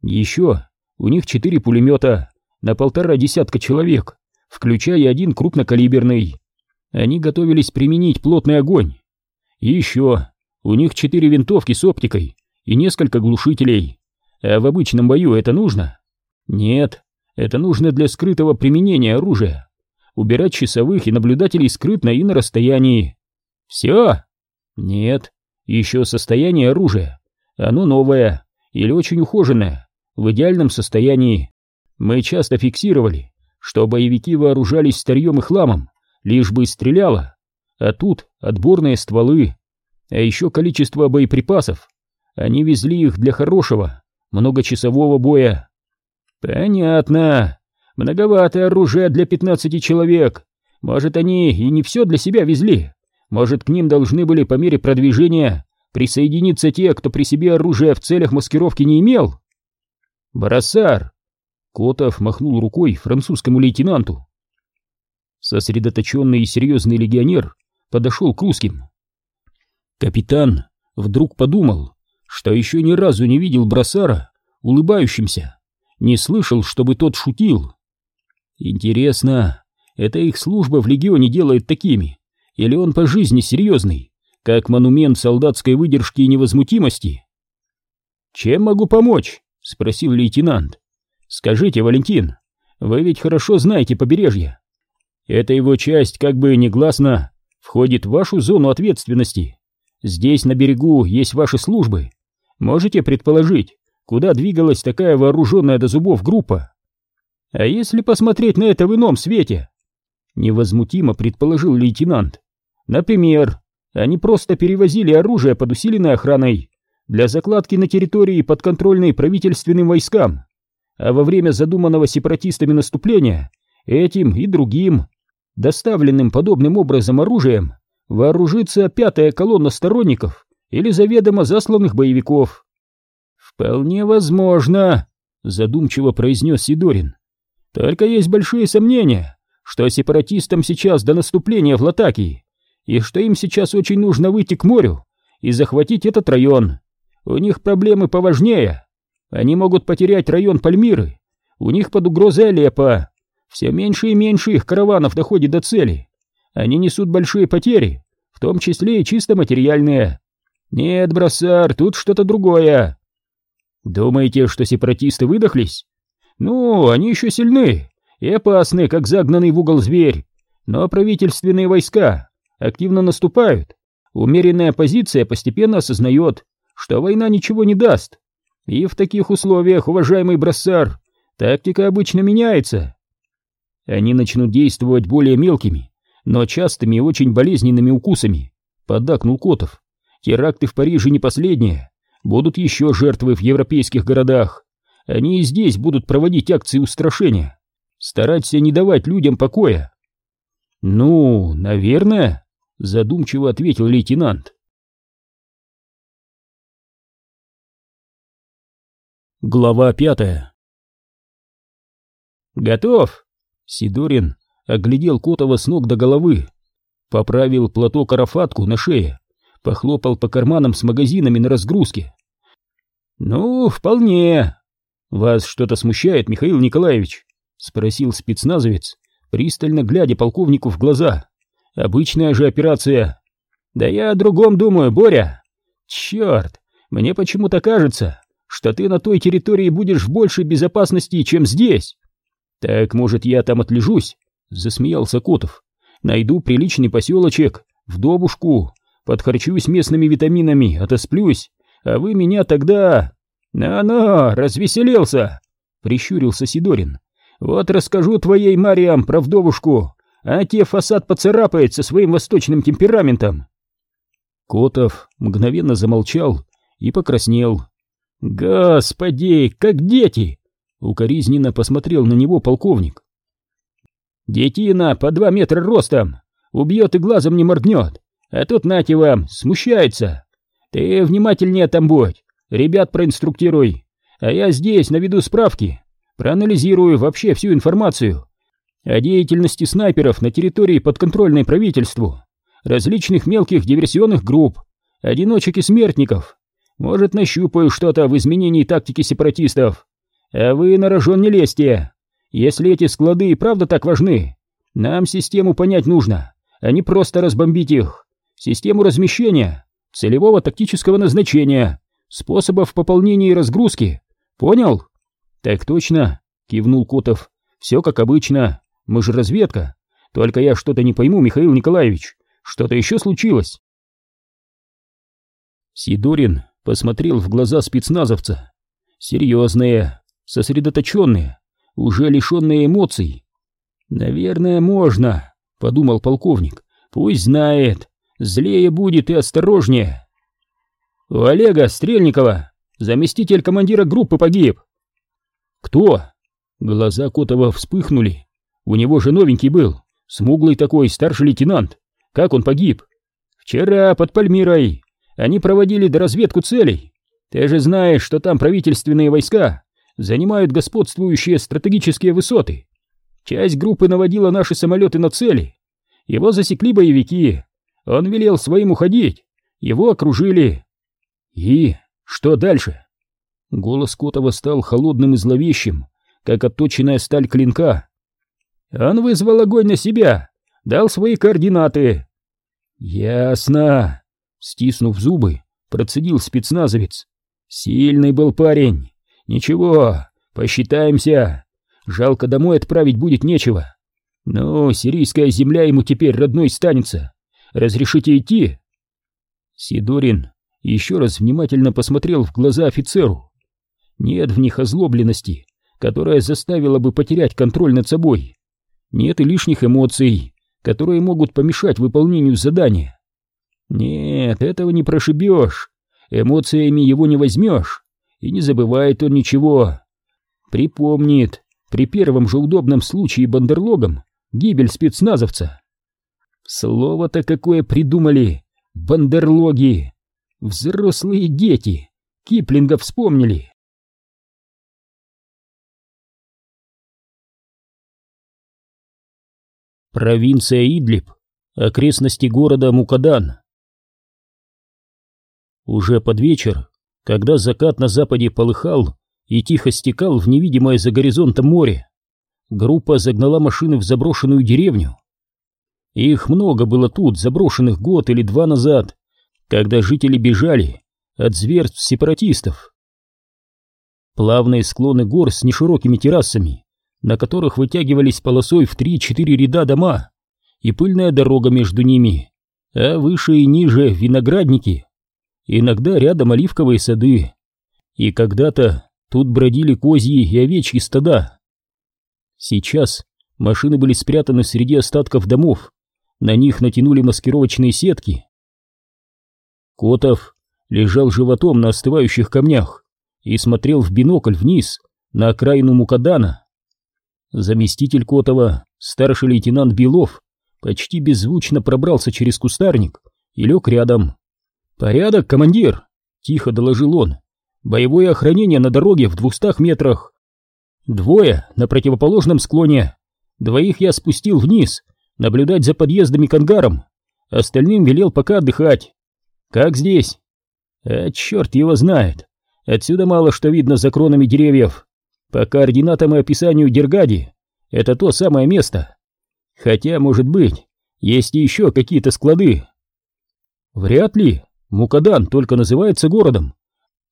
S1: Еще у них четыре пулемета на полтора десятка человек, включая один крупнокалиберный. Они готовились применить плотный огонь. И еще у них четыре винтовки с оптикой и несколько глушителей. А в обычном бою это нужно? Нет, это нужно для скрытого применения оружия. Убирать часовых и наблюдателей скрытно и на расстоянии. Все? Нет, еще состояние оружия. Оно новое или очень ухоженное, в идеальном состоянии. Мы часто фиксировали, что боевики вооружались старьем и хламом, лишь бы стреляло. А тут отборные стволы, а еще количество боеприпасов. Они везли их для хорошего, многочасового боя. Понятно. Многовато оружия для 15 человек. Может, они и не все для себя везли. Может, к ним должны были по мере продвижения присоединиться те, кто при себе оружие в целях маскировки не имел? Броссар! Котов махнул рукой французскому лейтенанту. Сосредоточенный и серьезный легионер подошел к русским. Капитан вдруг подумал, что еще ни разу не видел Броссара улыбающимся, не слышал, чтобы тот шутил. Интересно, это их служба в легионе делает такими, или он по жизни серьезный, как монумент солдатской выдержки и невозмутимости? «Чем могу помочь?» — спросил лейтенант. «Скажите, Валентин, вы ведь хорошо знаете побережье. Эта его часть как бы негласно входит в вашу зону ответственности. Здесь на берегу есть ваши службы. Можете предположить, куда двигалась такая вооруженная до зубов группа? А если посмотреть на это в ином свете? Невозмутимо предположил лейтенант. Например, они просто перевозили оружие под усиленной охраной для закладки на территории подконтрольной правительственным войскам, а во время задуманного сепаратистами наступления этим и другим, доставленным подобным образом оружием, вооружится пятая колонна сторонников или заведомо засланных боевиков. «Вполне возможно», — задумчиво произнес Сидорин. «Только есть большие сомнения, что сепаратистам сейчас до наступления в Латакии, и что им сейчас очень нужно выйти к морю и захватить этот район. У них проблемы поважнее. Они могут потерять район Пальмиры, у них под угрозой Алеппо. Все меньше и меньше их караванов доходит до цели. Они несут большие потери, в том числе и чисто материальные. Нет, Броссар, тут что-то другое. Думаете, что сепаратисты выдохлись? Ну, они еще сильны и опасны, как загнанный в угол зверь. Но правительственные войска активно наступают. Умеренная оппозиция постепенно осознает, что война ничего не даст. И в таких условиях, уважаемый Броссар, тактика обычно меняется. Они начнут действовать более мелкими, но частыми и очень болезненными укусами, поддакнул Котов. Теракты в Париже не последние. Будут еще жертвы в европейских городах. Они и здесь будут проводить акции устрашения. Стараться не давать людям покоя. Ну, наверное, задумчиво ответил лейтенант. Глава пятая «Готов!» Сидорин оглядел Котова с ног до головы, поправил платок-арафатку на шее, похлопал по карманам с магазинами на разгрузке. «Ну, вполне. Вас что-то смущает, Михаил Николаевич?» — спросил спецназовец, пристально глядя полковнику в глаза. «Обычная же операция». «Да я о другом думаю, Боря. Черт, мне почему-то кажется, что ты на той территории будешь в большей безопасности, чем здесь». «Так, может, я там отлежусь?» — засмеялся Котов. «Найду приличный поселочек, вдовушку, подхарчусь местными витаминами, отосплюсь, а вы меня тогда... «На-на, развеселился!» — прищурился Сидорин. «Вот расскажу твоей Мариам про вдовушку, а те фасад поцарапает со своим восточным темпераментом!» Котов мгновенно замолчал и покраснел. «Господи, как дети!» — укоризненно посмотрел на него полковник. «Детина по два метра ростом, убьет и глазом не моргнет, а тут нате вам, смущается. Ты внимательнее там будь, ребят проинструктируй, а я здесь наведу справки, проанализирую вообще всю информацию о деятельности снайперов на территории подконтрольной правительству, различных мелких диверсионных групп, одиночек и смертников. Может, нащупаю что-то в изменении тактики сепаратистов. А вы на рожон не лезьте. Если эти склады и правда так важны, нам систему понять нужно, а не просто разбомбить их. Систему размещения, целевого тактического назначения, способов пополнения и разгрузки. Понял? Так точно, кивнул Котов. Все как обычно. Мы же разведка. Только я что-то не пойму, Михаил Николаевич. Что-то еще случилось? Сидорин посмотрел в глаза спецназовца. Серьезные, сосредоточенные, уже лишенные эмоций. «Наверное, можно», — подумал полковник. «Пусть знает. Злее будет и осторожнее». «У Олега Стрельникова заместитель командира группы погиб». «Кто?» Глаза Котова вспыхнули. У него же новенький был, смуглый такой старший лейтенант. Как он погиб? Вчера под Пальмирой. Они проводили доразведку целей. Ты же знаешь, что там правительственные войска занимают господствующие стратегические высоты. Часть группы наводила наши самолеты на цели. Его засекли боевики. Он велел своим уходить. Его окружили. И что дальше? Голос Котова стал холодным и зловещим, как отточенная сталь клинка. Он вызвал огонь на себя дал свои координаты. Ясно. Стиснув зубы, процедил спецназовец. Сильный был парень. Ничего, посчитаемся. Жалко домой отправить будет нечего. Ну, сирийская земля ему теперь родной станется. Разрешите идти? Сидорин еще раз внимательно посмотрел в глаза офицеру. Нет в них озлобленности, которая заставила бы потерять контроль над собой. Нет и лишних эмоций, которые могут помешать выполнению задания. Нет, этого не прошибешь, эмоциями его не возьмешь, и не забывает он ничего. Припомнит при первом же удобном случае бандерлогом гибель спецназовца. Слово-то какое придумали, бандерлоги, взрослые дети, Киплинга вспомнили. Провинция Идлиб, окрестности города Мукадан. Уже под вечер, когда закат на западе полыхал и тихо стекал в невидимое за горизонтом море, группа загнала машины в заброшенную деревню. Их много было тут, заброшенных год или два назад, когда жители бежали от зверств сепаратистов. Плавные склоны гор с неширокими террасами на которых вытягивались полосой в три-четыре ряда дома, и пыльная дорога между ними, а выше и ниже виноградники, иногда рядом оливковые сады, и когда-то тут бродили козьи и овечьи стада. Сейчас машины были спрятаны среди остатков домов, на них натянули маскировочные сетки. Котов лежал животом на остывающих камнях и смотрел в бинокль вниз на окраину Мукадана. Заместитель Котова, старший лейтенант Белов, почти беззвучно пробрался через кустарник и лег рядом. «Порядок, командир!» — тихо доложил он. «Боевое охранение на дороге в двухстах метрах. Двое на противоположном склоне. Двоих я спустил вниз, наблюдать за подъездами к ангарам. Остальным велел пока отдыхать. Как здесь?» «А черт его знает. Отсюда мало что видно за кронами деревьев. По координатам и описанию Дергади, это то самое место. Хотя, может быть, есть еще какие-то склады. Вряд ли. Мукадан только называется городом.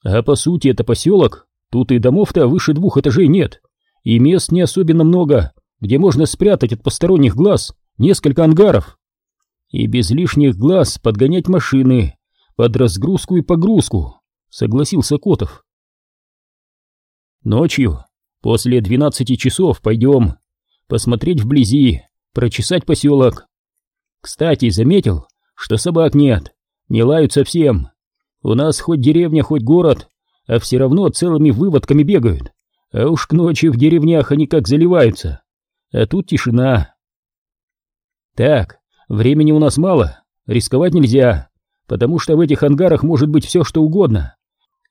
S1: А по сути это поселок. Тут и домов-то выше двух этажей нет. И мест не особенно много, где можно спрятать от посторонних глаз несколько ангаров. И без лишних глаз подгонять машины под разгрузку и погрузку, согласился Котов. Ночью, после двенадцати часов, пойдем посмотреть вблизи, прочесать поселок. Кстати, заметил, что собак нет, не лают совсем. У нас хоть деревня, хоть город, а все равно целыми выводками бегают. А уж к ночи в деревнях они как заливаются. А тут тишина. Так, времени у нас мало, рисковать нельзя, потому что в этих ангарах может быть все что угодно,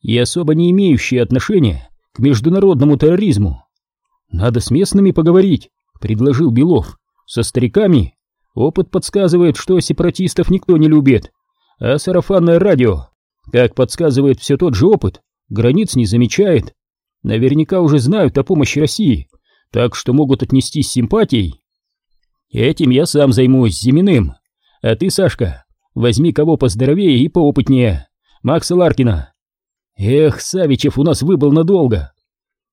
S1: и особо не имеющие отношения к международному терроризму. Надо с местными поговорить, предложил Белов. Со стариками опыт подсказывает, что сепаратистов никто не любит, а сарафанное радио, как подсказывает все тот же опыт, границ не замечает. Наверняка уже знают о помощи России, так что могут отнестись с симпатией. Этим я сам займусь, Зиминым. А ты, Сашка, возьми кого поздоровее и поопытнее. Макса Ларкина. Эх, Савичев у нас выбыл надолго.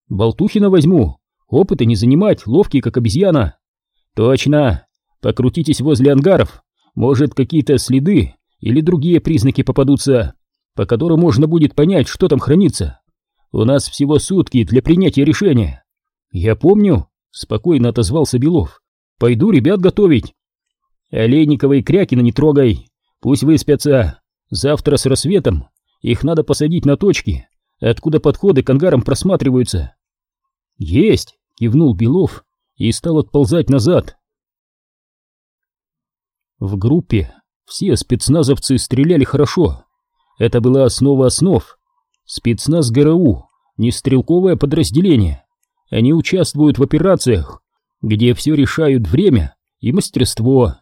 S1: Болтухина возьму. Опыта не занимать, ловкий как обезьяна. Точно. Покрутитесь возле ангаров. Может, какие-то следы или другие признаки попадутся, по которым можно будет понять, что там хранится. У нас всего сутки для принятия решения. Я помню, спокойно отозвался Белов. Пойду ребят готовить. Олейникова и Крякина не трогай. Пусть выспятся. Завтра с рассветом их надо посадить на точки, откуда подходы к ангарам просматриваются. Есть, кивнул Белов и стал отползать назад. В группе все спецназовцы стреляли хорошо. Это была основа основ. Спецназ ГРУ, не стрелковое подразделение. Они участвуют в операциях, где все решают время и мастерство.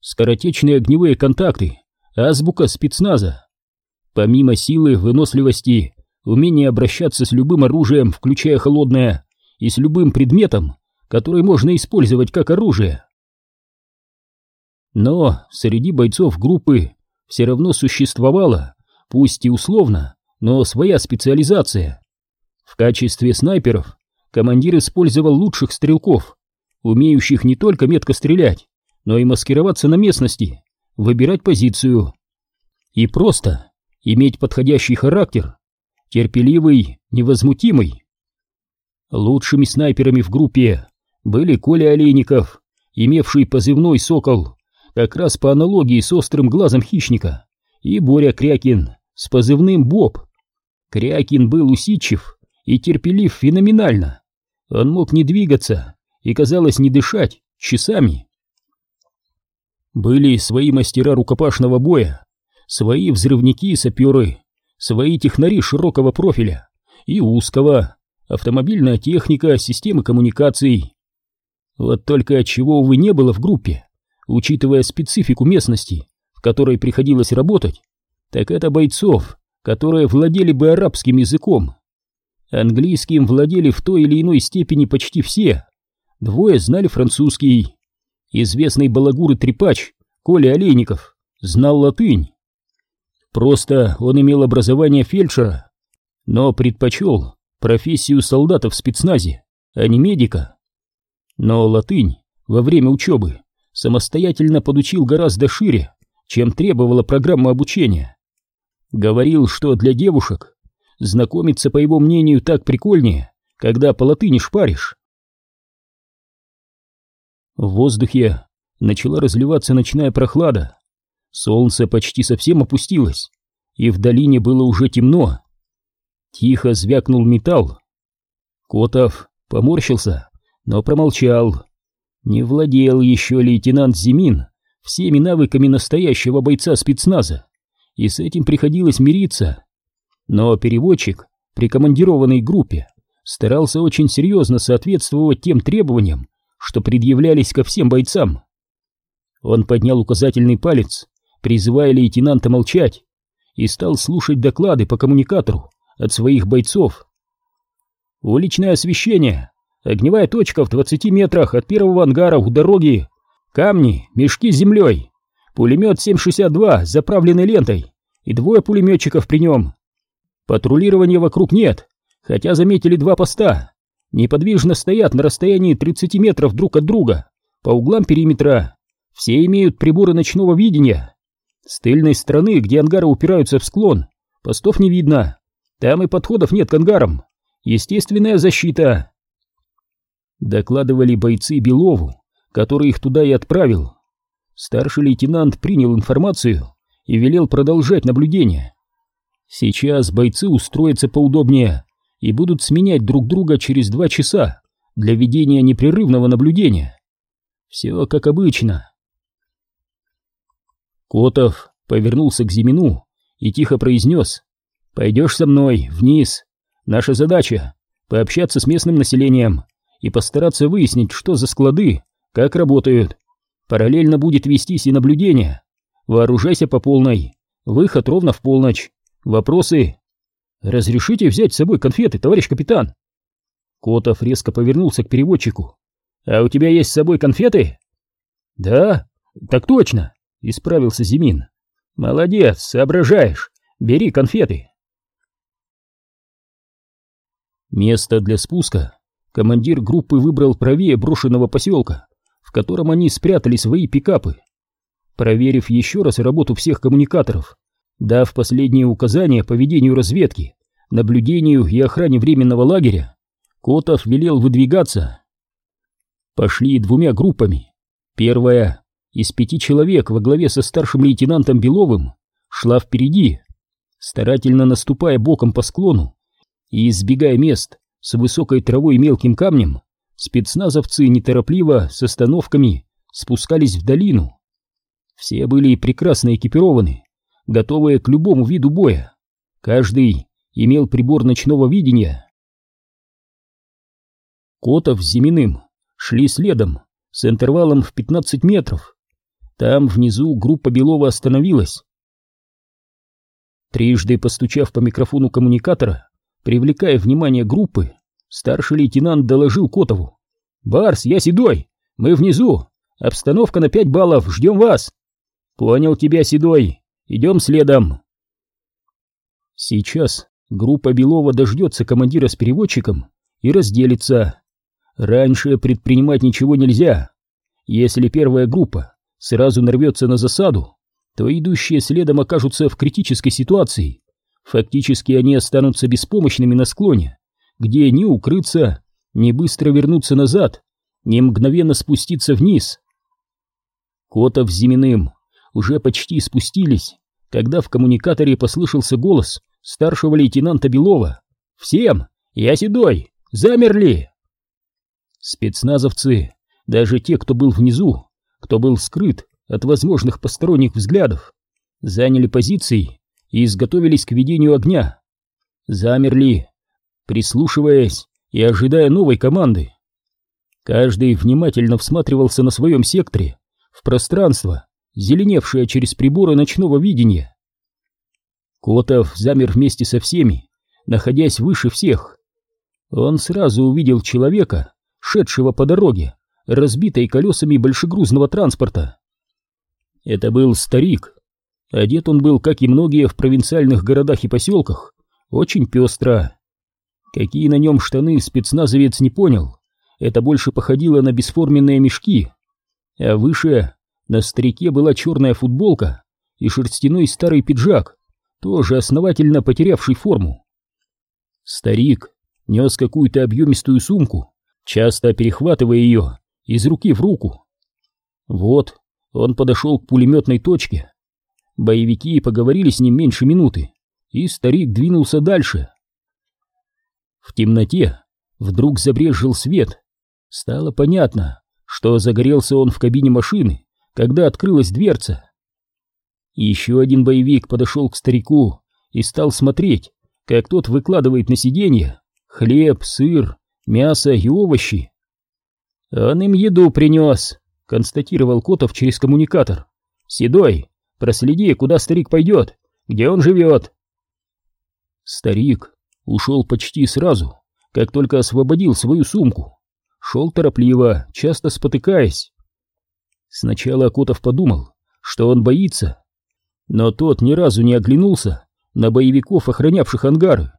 S1: Скоротечные огневые контакты, азбука спецназа. Помимо силы, выносливости, умения обращаться с любым оружием, включая холодное, и с любым предметом, который можно использовать как оружие. Но среди бойцов группы все равно существовала, пусть и условно, но своя специализация. В качестве снайперов командир использовал лучших стрелков, умеющих не только метко стрелять, но и маскироваться на местности, выбирать позицию. И просто иметь подходящий характер, терпеливый, невозмутимый. Лучшими снайперами в группе были Коля Олейников, имевший позывной «Сокол», как раз по аналогии с острым глазом хищника, и Боря Крякин с позывным «Боб». Крякин был усидчив и терпелив феноменально. Он мог не двигаться и, казалось, не дышать часами. Были свои мастера рукопашного боя, свои взрывники и саперы, свои технари широкого профиля и узкого, автомобильная техника, системы коммуникаций. Вот только чего, увы, не было в группе, учитывая специфику местности, в которой приходилось работать, так это бойцов, которые владели бы арабским языком. Английским владели в той или иной степени почти все. Двое знали французский. Известный балагур и трепач Коля Олейников знал латынь. Просто он имел образование фельдшера, но предпочел профессию солдата в спецназе, а не медика. Но латынь во время учебы самостоятельно подучил гораздо шире, чем требовала программа обучения. Говорил, что для девушек Знакомиться, по его мнению, так прикольнее, когда по латыни шпаришь. В воздухе начала разливаться ночная прохлада. Солнце почти совсем опустилось, и в долине было уже темно. Тихо звякнул металл. Котов поморщился, но промолчал. Не владел еще лейтенант Зимин всеми навыками настоящего бойца спецназа, и с этим приходилось мириться. Но переводчик, прикомандированный группе, старался очень серьезно соответствовать тем требованиям, что предъявлялись ко всем бойцам. Он поднял указательный палец, призывая лейтенанта молчать, и стал слушать доклады по коммуникатору от своих бойцов. Уличное освещение, огневая точка в 20 метрах от первого ангара у дороги, камни, мешки с землей, пулемет 7,62 с заправленной лентой и двое пулеметчиков при нем. Патрулирования вокруг нет, хотя заметили два поста. Неподвижно стоят на расстоянии 30 метров друг от друга, по углам периметра. все имеют приборы ночного видения. С тыльной стороны, где ангары упираются в склон, постов не видно. Там и подходов нет к ангарам. Естественная защита. Докладывали бойцы Белову, который их туда и отправил. Старший лейтенант принял информацию и велел продолжать наблюдение. Сейчас бойцы устроятся поудобнее и будут сменять друг друга через два часа для ведения непрерывного наблюдения. Все как обычно. Котов повернулся к Зимину и тихо произнес «Пойдешь со мной, вниз. Наша задача — пообщаться с местным населением и постараться выяснить, что за склады, как работают. Параллельно будет вестись и наблюдение. Вооружайся по полной. Выход ровно в полночь. Вопросы? Разрешите взять с собой конфеты, товарищ капитан? Котов резко повернулся к переводчику. А у тебя есть с собой конфеты? Да, так точно, исправился Зимин. Молодец, соображаешь. Бери конфеты. Место для спуска командир группы выбрал правее брошенного поселка, в котором они спрятали свои пикапы. Проверив еще раз работу всех коммуникаторов, дав последние указания по ведению разведки, наблюдению и охране временного лагеря, Котов велел выдвигаться. Пошли двумя группами. Первая из пяти человек во главе со старшим лейтенантом Беловым шла впереди, старательно наступая боком по склону и избегая мест с высокой травой и мелким камнем, спецназовцы неторопливо с остановками спускались в долину. Все были прекрасно экипированы, готовые к любому виду боя. Каждый имел прибор ночного видения. Котов с Зиминым шли следом с интервалом в 15 метров. Там внизу группа Белова остановилась. Трижды постучав по микрофону коммуникатора, Привлекая внимание группы, старший лейтенант доложил Котову. «Барс, я Седой! Мы внизу! Обстановка на пять баллов, ждем вас!» «Понял тебя, Седой! Идем следом!» Сейчас группа Белова дождется командира с переводчиком и разделится. Раньше предпринимать ничего нельзя. Если первая группа сразу нарвется на засаду, то идущие следом окажутся в критической ситуации. Фактически они останутся беспомощными на склоне, где ни укрыться, ни быстро вернуться назад, ни мгновенно спуститься вниз. Котов с Зиминым уже почти спустились, когда в коммуникаторе послышался голос старшего лейтенанта Белова. «Всем! Я седой! Замерли!» Спецназовцы, даже те, кто был внизу, кто был скрыт от возможных посторонних взглядов, заняли позиции и изготовились к ведению огня. Замерли, прислушиваясь и ожидая новой команды. Каждый внимательно всматривался на своем секторе, в пространство, зеленевшее через приборы ночного видения. Котов замер вместе со всеми, находясь выше всех. Он сразу увидел человека, шедшего по дороге, разбитой колесами большегрузного транспорта. Это был старик, Одет он был, как и многие в провинциальных городах и поселках, очень пестро. Какие на нем штаны спецназовец не понял, это больше походило на бесформенные мешки. А выше на старике была черная футболка и шерстяной старый пиджак, тоже основательно потерявший форму. Старик нес какую-то объемистую сумку, часто перехватывая ее из руки в руку. Вот он подошел к пулеметной точке, Боевики поговорили с ним меньше минуты, и старик двинулся дальше. В темноте вдруг забрежил свет. Стало понятно, что загорелся он в кабине машины, когда открылась дверца. Еще один боевик подошел к старику и стал смотреть, как тот выкладывает на сиденье хлеб, сыр, мясо и овощи. «Он им еду принес», — констатировал Котов через коммуникатор. «Седой, Проследи, куда старик пойдет, где он живет. Старик ушел почти сразу, как только освободил свою сумку. Шел торопливо, часто спотыкаясь. Сначала Котов подумал, что он боится, но тот ни разу не оглянулся на боевиков, охранявших ангары.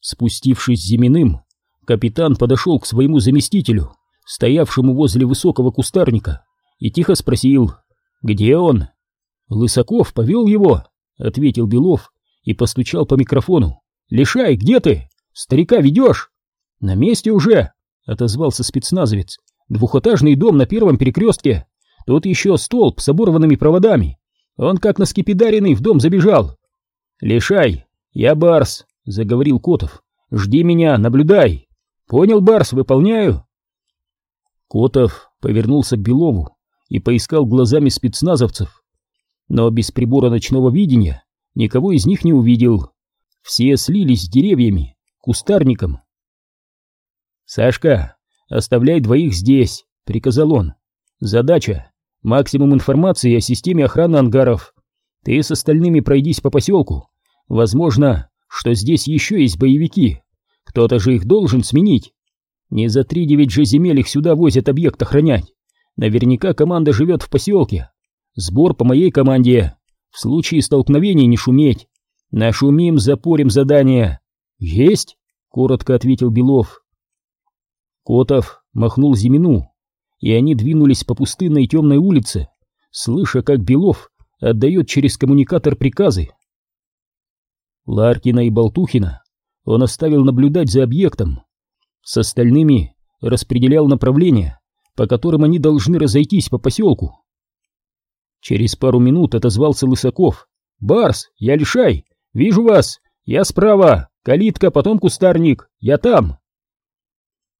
S1: Спустившись зиминым, капитан подошел к своему заместителю, стоявшему возле высокого кустарника, и тихо спросил, где он. «Лысаков повел его», — ответил Белов и постучал по микрофону. «Лишай, где ты? Старика ведешь?» «На месте уже», — отозвался спецназовец. «Двухэтажный дом на первом перекрестке. Тут еще столб с оборванными проводами. Он как на скипидаренный в дом забежал». «Лишай, я Барс», — заговорил Котов. «Жди меня, наблюдай». «Понял, Барс, выполняю». Котов повернулся к Белову и поискал глазами спецназовцев. Но без прибора ночного видения никого из них не увидел. Все слились с деревьями, кустарником. «Сашка, оставляй двоих здесь», — приказал он. «Задача — максимум информации о системе охраны ангаров. Ты с остальными пройдись по поселку. Возможно, что здесь еще есть боевики. Кто-то же их должен сменить. Не за три девять же земель их сюда возят объект охранять. Наверняка команда живет в поселке. Сбор по моей команде. В случае столкновений не шуметь. Нашумим, запорим задание. Есть, коротко ответил Белов. Котов махнул Зимину, и они двинулись по пустынной темной улице, слыша, как Белов отдает через коммуникатор приказы. Ларкина и Болтухина он оставил наблюдать за объектом. С остальными распределял направления, по которым они должны разойтись по поселку. Через пару минут отозвался Лысаков. «Барс, я лишай! Вижу вас! Я справа! Калитка, потом кустарник! Я там!»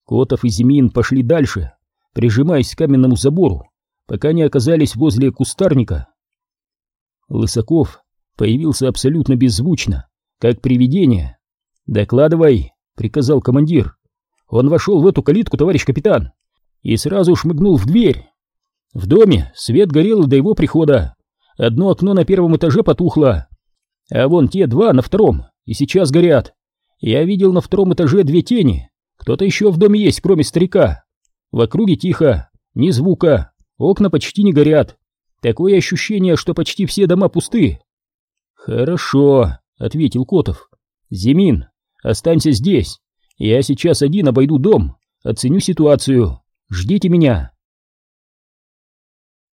S1: Котов и Зимин пошли дальше, прижимаясь к каменному забору, пока не оказались возле кустарника. Лысаков появился абсолютно беззвучно, как привидение. «Докладывай», — приказал командир. Он вошел в эту калитку, товарищ капитан, и сразу шмыгнул в дверь. В доме свет горел до его прихода. Одно окно на первом этаже потухло, а вон те два на втором и сейчас горят. Я видел на втором этаже две тени. Кто-то еще в доме есть, кроме старика. В округе тихо, ни звука, окна почти не горят. Такое ощущение, что почти все дома пусты. Хорошо, ответил Котов. Зимин, останься здесь. Я сейчас один обойду дом, оценю ситуацию. Ждите меня.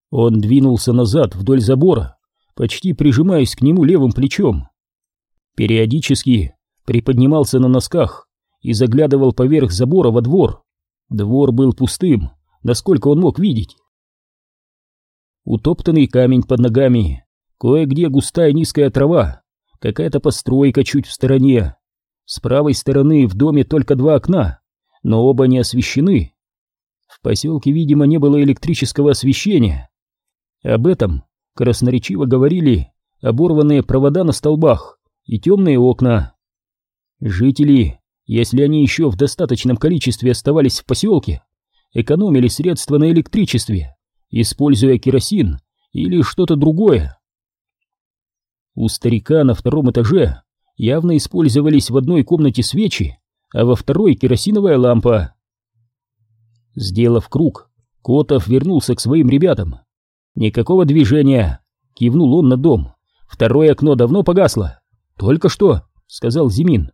S1: Он двинулся назад вдоль забора, почти прижимаясь к нему левым плечом. Периодически приподнимался на носках и заглядывал поверх забора во двор. Двор был пустым, насколько он мог видеть. Утоптанный камень под ногами, кое-где густая низкая трава, какая-то постройка чуть в стороне. С правой стороны в доме только два окна, но оба не освещены. В поселке, видимо, не было электрического освещения. Об этом красноречиво говорили оборванные провода на столбах и темные окна. Жители, если они еще в достаточном количестве оставались в поселке, экономили средства на электричестве, используя керосин или что-то другое. У старика на втором этаже явно использовались в одной комнате свечи, а во второй керосиновая лампа. Сделав круг, Котов вернулся к своим ребятам. «Никакого движения!» — кивнул он на дом. «Второе окно давно погасло». «Только что», — сказал Зимин.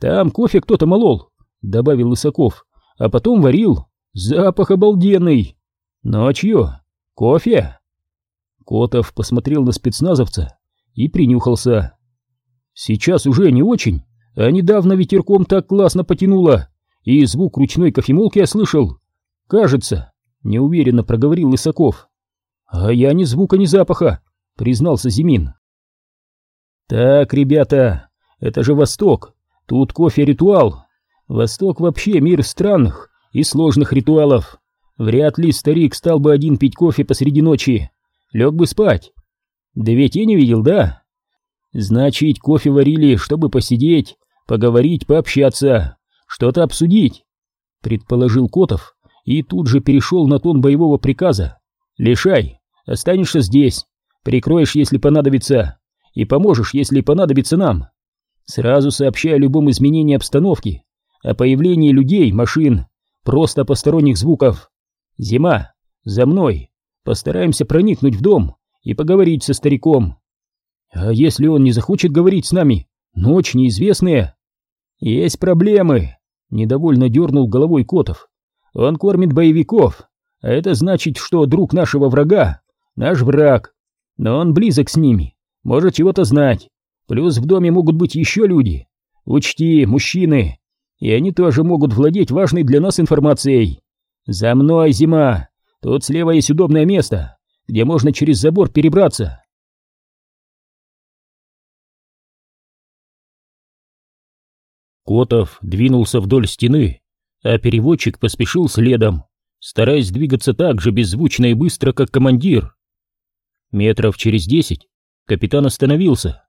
S1: «Там кофе кто-то молол», — добавил Лысаков. «А потом варил. Запах обалденный». «Ночью? Кофе?» Котов посмотрел на спецназовца и принюхался. «Сейчас уже не очень, а недавно ветерком так классно потянуло, и звук ручной кофемолки я слышал. Кажется, неуверенно проговорил Лысаков. А я ни звука, ни запаха, признался Зимин. Так, ребята, это же Восток. Тут кофе-ритуал. Восток вообще мир странных и сложных ритуалов. Вряд ли старик стал бы один пить кофе посреди ночи. Лег бы спать. Да ведь я не видел, да? Значит, кофе варили, чтобы посидеть, поговорить, пообщаться, что-то обсудить, предположил Котов и тут же перешел на тон боевого приказа. «Лишай, останешься здесь, прикроешь, если понадобится, и поможешь, если понадобится нам. Сразу сообщай о любом изменении обстановки, о появлении людей, машин, просто посторонних звуков. Зима, за мной, постараемся проникнуть в дом и поговорить со стариком. А если он не захочет говорить с нами, ночь неизвестная? Есть проблемы, недовольно дернул головой Котов. Он кормит боевиков, а это значит, что друг нашего врага — наш враг. Но он близок с ними, может чего-то знать. Плюс в доме могут быть еще люди. Учти, мужчины, и они тоже могут владеть важной для нас информацией. За мной, зима. Тут слева есть удобное место, где можно через забор перебраться. Котов двинулся вдоль стены, а переводчик поспешил следом, стараясь двигаться так же беззвучно и быстро, как командир. Метров через десять капитан остановился.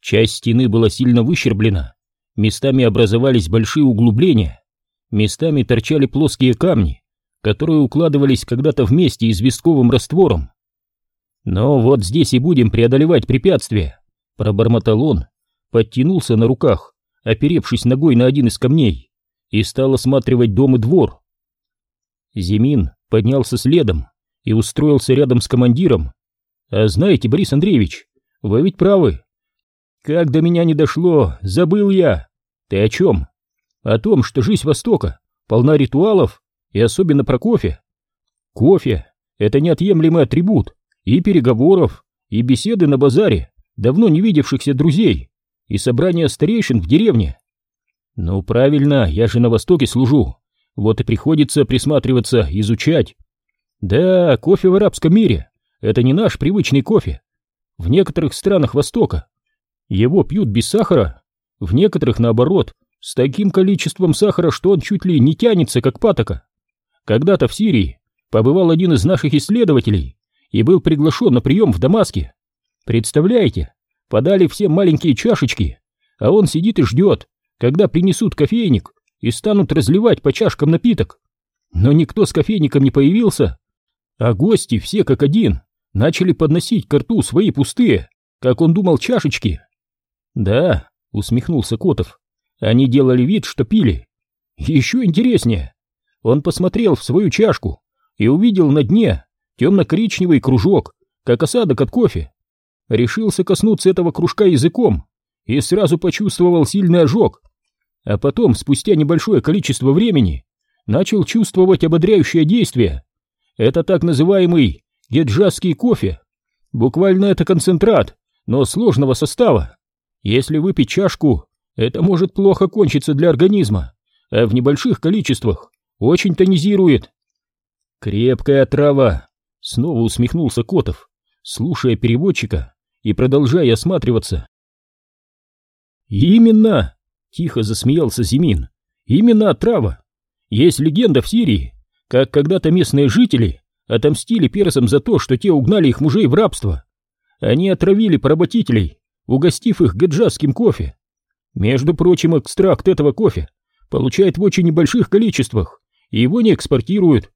S1: Часть стены была сильно выщерблена, местами образовались большие углубления, местами торчали плоские камни, которые укладывались когда-то вместе известковым раствором. «Но вот здесь и будем преодолевать препятствия», — пробормотал он, подтянулся на руках оперевшись ногой на один из камней, и стал осматривать дом и двор. Зимин поднялся следом и устроился рядом с командиром. «А знаете, Борис Андреевич, вы ведь правы. Как до меня не дошло, забыл я. Ты о чем? О том, что жизнь Востока полна ритуалов, и особенно про кофе. Кофе — это неотъемлемый атрибут и переговоров, и беседы на базаре давно не видевшихся друзей и собрание старейшин в деревне. Ну правильно, я же на Востоке служу, вот и приходится присматриваться, изучать. Да, кофе в арабском мире — это не наш привычный кофе. В некоторых странах Востока его пьют без сахара, в некоторых, наоборот, с таким количеством сахара, что он чуть ли не тянется, как патока. Когда-то в Сирии побывал один из наших исследователей и был приглашен на прием в Дамаске. Представляете, Подали всем маленькие чашечки, а он сидит и ждет, когда принесут кофейник и станут разливать по чашкам напиток. Но никто с кофейником не появился, а гости все как один начали подносить к рту свои пустые, как он думал, чашечки. Да, усмехнулся Котов, они делали вид, что пили. Еще интереснее, он посмотрел в свою чашку и увидел на дне темно-коричневый кружок, как осадок от кофе решился коснуться этого кружка языком и сразу почувствовал сильный ожог, а потом, спустя небольшое количество времени, начал чувствовать ободряющее действие. Это так называемый геджасский кофе. Буквально это концентрат, но сложного состава. Если выпить чашку, это может плохо кончиться для организма, а в небольших количествах очень тонизирует. Крепкая трава, снова усмехнулся Котов, слушая переводчика и продолжая осматриваться. «Именно!» — тихо засмеялся Зимин. «Именно отрава! Есть легенда в Сирии, как когда-то местные жители отомстили персам за то, что те угнали их мужей в рабство. Они отравили поработителей, угостив их гаджатским кофе. Между прочим, экстракт этого кофе получают в очень небольших количествах, и его не экспортируют.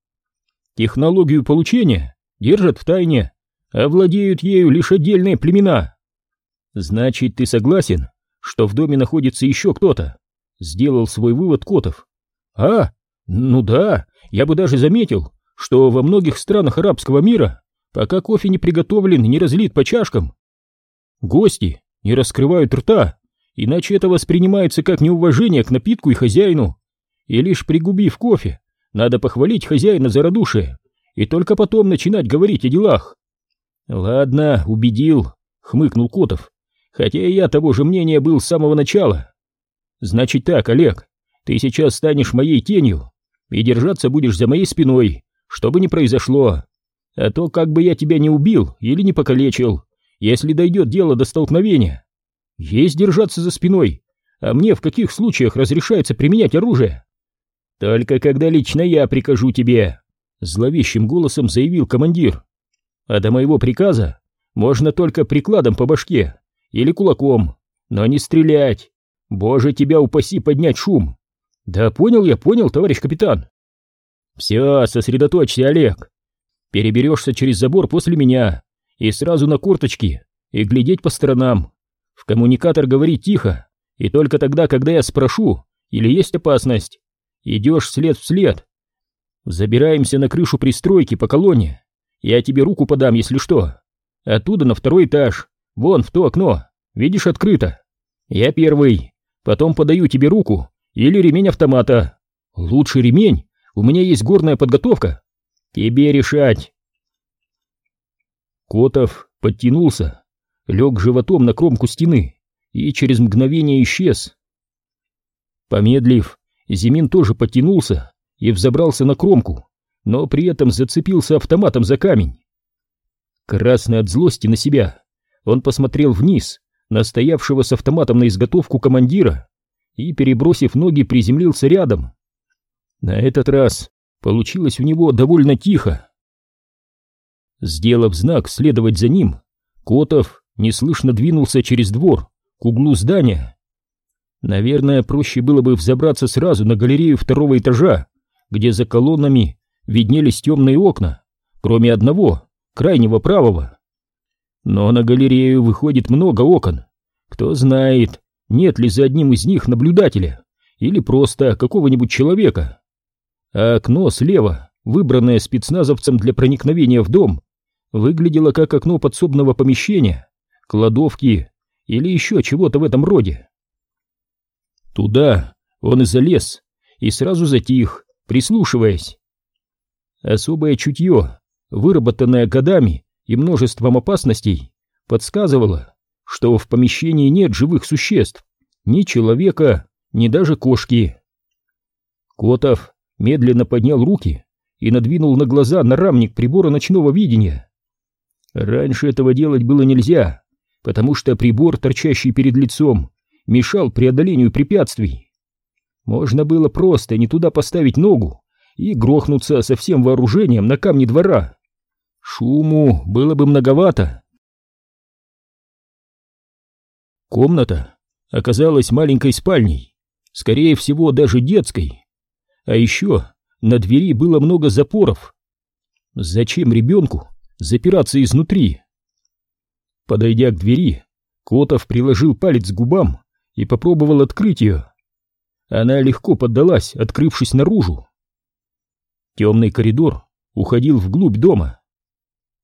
S1: Технологию получения держат в тайне, а владеют ею лишь отдельные племена. Значит, ты согласен, что в доме находится еще кто-то? Сделал свой вывод Котов. А, ну да, я бы даже заметил, что во многих странах арабского мира, пока кофе не приготовлен и не разлит по чашкам, гости не раскрывают рта, иначе это воспринимается как неуважение к напитку и хозяину. И лишь пригубив кофе, надо похвалить хозяина за радушие и только потом начинать говорить о делах. «Ладно, убедил», — хмыкнул Котов, «хотя я того же мнения был с самого начала. Значит так, Олег, ты сейчас станешь моей тенью и держаться будешь за моей спиной, что бы ни произошло. А то как бы я тебя не убил или не покалечил, если дойдет дело до столкновения. Есть держаться за спиной, а мне в каких случаях разрешается применять оружие? Только когда лично я прикажу тебе, зловещим голосом заявил командир а до моего приказа можно только прикладом по башке или кулаком, но не стрелять. Боже, тебя упаси поднять шум. Да понял я, понял, товарищ капитан. Все, сосредоточься, Олег. Переберешься через забор после меня и сразу на курточки и глядеть по сторонам. В коммуникатор говорить тихо, и только тогда, когда я спрошу, или есть опасность. Идешь след в след. Забираемся на крышу пристройки по колонне я тебе руку подам, если что. Оттуда на второй этаж, вон в то окно, видишь, открыто. Я первый, потом подаю тебе руку или ремень автомата. Лучше ремень, У меня есть горная подготовка. Тебе решать. Котов подтянулся, лег животом на кромку стены и через мгновение исчез. Помедлив, Зимин тоже подтянулся и взобрался на кромку, но при этом зацепился автоматом за камень. Красный от злости на себя, он посмотрел вниз на стоявшего с автоматом на изготовку командира и, перебросив ноги, приземлился рядом. На этот раз получилось у него довольно тихо. Сделав знак следовать за ним, Котов неслышно двинулся через двор к углу здания. Наверное, проще было бы взобраться сразу на галерею второго этажа, где за колоннами виднелись темные окна, кроме одного, крайнего правого. Но на галерею выходит много окон. Кто знает, нет ли за одним из них наблюдателя или просто какого-нибудь человека. А окно слева, выбранное спецназовцем для проникновения в дом, выглядело как окно подсобного помещения, кладовки или еще чего-то в этом роде. Туда он и залез, и сразу затих, прислушиваясь. Особое чутье, выработанное годами и множеством опасностей, подсказывало, что в помещении нет живых существ, ни человека, ни даже кошки. Котов медленно поднял руки и надвинул на глаза нарамник прибора ночного видения. Раньше этого делать было нельзя, потому что прибор, торчащий перед лицом, мешал преодолению препятствий. Можно было просто не туда поставить ногу и грохнуться со всем вооружением на камни двора. Шуму было бы многовато. Комната оказалась маленькой спальней, скорее всего, даже детской. А еще на двери было много запоров. Зачем ребенку запираться изнутри? Подойдя к двери, Котов приложил палец к губам и попробовал открыть ее. Она легко поддалась, открывшись наружу. Темный коридор уходил вглубь дома.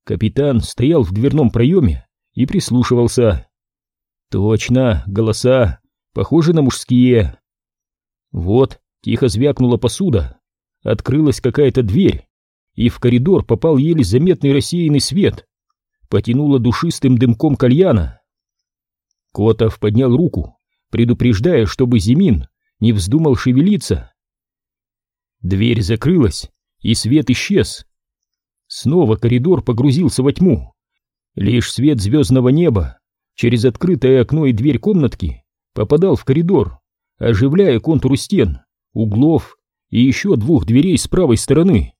S1: Капитан стоял в дверном проеме и прислушивался. Точно, голоса, похожи на мужские. Вот, тихо звякнула посуда, открылась какая-то дверь, и в коридор попал еле заметный рассеянный свет. Потянуло душистым дымком кальяна. Котов поднял руку, предупреждая, чтобы Зимин не вздумал шевелиться. Дверь закрылась, и свет исчез. Снова коридор погрузился во тьму. Лишь свет звездного неба через открытое окно и дверь комнатки попадал в коридор, оживляя контуры стен, углов и еще двух дверей с правой стороны.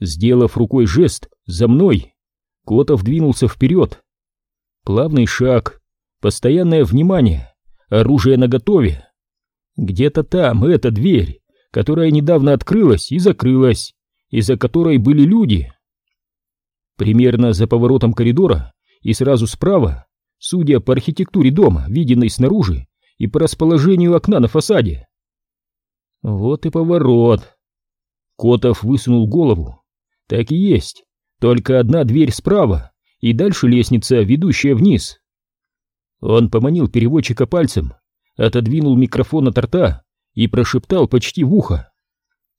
S1: Сделав рукой жест «За мной!», Котов двинулся вперед. Плавный шаг, постоянное внимание, оружие наготове. Где-то там эта дверь, которая недавно открылась и закрылась, и за которой были люди. Примерно за поворотом коридора и сразу справа, судя по архитектуре дома, виденной снаружи, и по расположению окна на фасаде. Вот и поворот. Котов высунул голову. Так и есть, только одна дверь справа, и дальше лестница, ведущая вниз. Он поманил переводчика пальцем, отодвинул микрофон от рта и прошептал почти в ухо.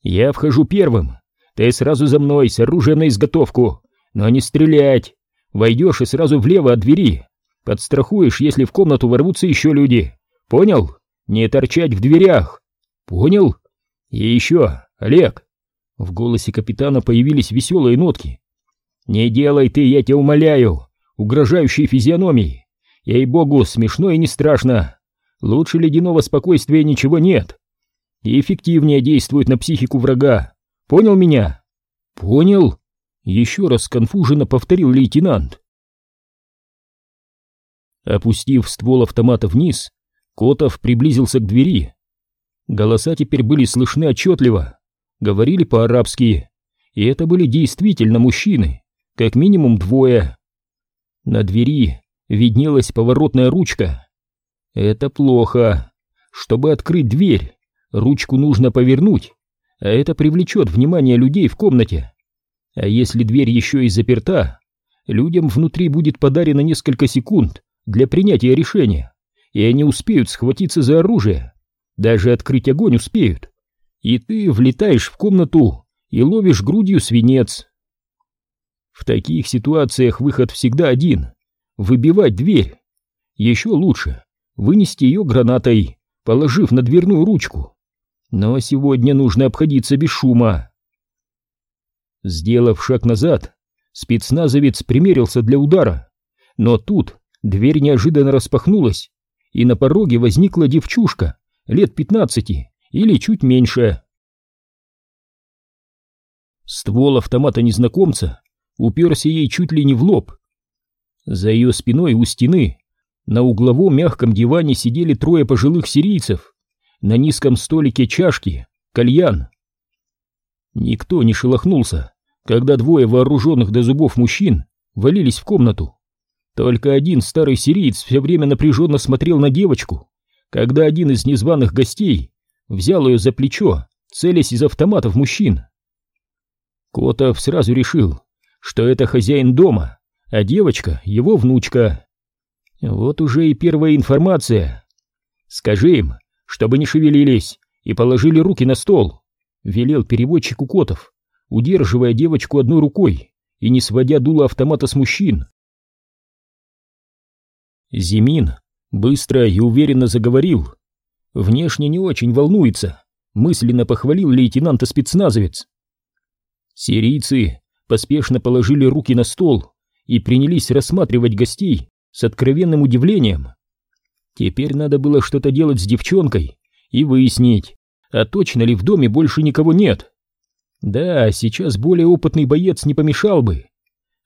S1: «Я вхожу первым. Ты сразу за мной с оружием на изготовку, но не стрелять. Войдешь и сразу влево от двери. Подстрахуешь, если в комнату ворвутся еще люди. Понял? Не торчать в дверях. Понял? И еще, Олег!» В голосе капитана появились веселые нотки. «Не делай ты, я тебя умоляю, угрожающей физиономии. Ей-богу, смешно и не страшно. Лучше ледяного спокойствия ничего нет. И эффективнее действует на психику врага. Понял меня? Понял? Еще раз конфуженно повторил лейтенант. Опустив ствол автомата вниз, Котов приблизился к двери. Голоса теперь были слышны отчетливо, говорили по-арабски, и это были действительно мужчины, как минимум двое. На двери виднелась поворотная ручка. Это плохо. Чтобы открыть дверь, ручку нужно повернуть, а это привлечет внимание людей в комнате. А если дверь еще и заперта, людям внутри будет подарено несколько секунд для принятия решения, и они успеют схватиться за оружие. Даже открыть огонь успеют. и ты влетаешь в комнату и ловишь грудью свинец. В таких ситуациях выход всегда один — выбивать дверь. Еще лучше вынести ее гранатой, положив на дверную ручку. Но сегодня нужно обходиться без шума. Сделав шаг назад, спецназовец примерился для удара, но тут дверь неожиданно распахнулась, и на пороге возникла девчушка лет пятнадцати или чуть меньше. Ствол автомата незнакомца уперся ей чуть ли не в лоб. За ее спиной у стены на угловом мягком диване сидели трое пожилых сирийцев, на низком столике чашки, кальян. Никто не шелохнулся, когда двое вооруженных до зубов мужчин валились в комнату. Только один старый сириец все время напряженно смотрел на девочку, когда один из незваных гостей взял ее за плечо, целясь из автоматов мужчин. Котов сразу решил, что это хозяин дома, а девочка — его внучка. Вот уже и первая информация. Скажи им, чтобы не шевелились и положили руки на стол, велел переводчику Котов, удерживая девочку одной рукой и не сводя дуло автомата с мужчин. Зимин быстро и уверенно заговорил. Внешне не очень волнуется, мысленно похвалил лейтенанта-спецназовец. Сирийцы поспешно положили руки на стол и принялись рассматривать гостей с откровенным удивлением. Теперь надо было что-то делать с девчонкой и выяснить, а точно ли в доме больше никого нет. Да, сейчас более опытный боец не помешал бы.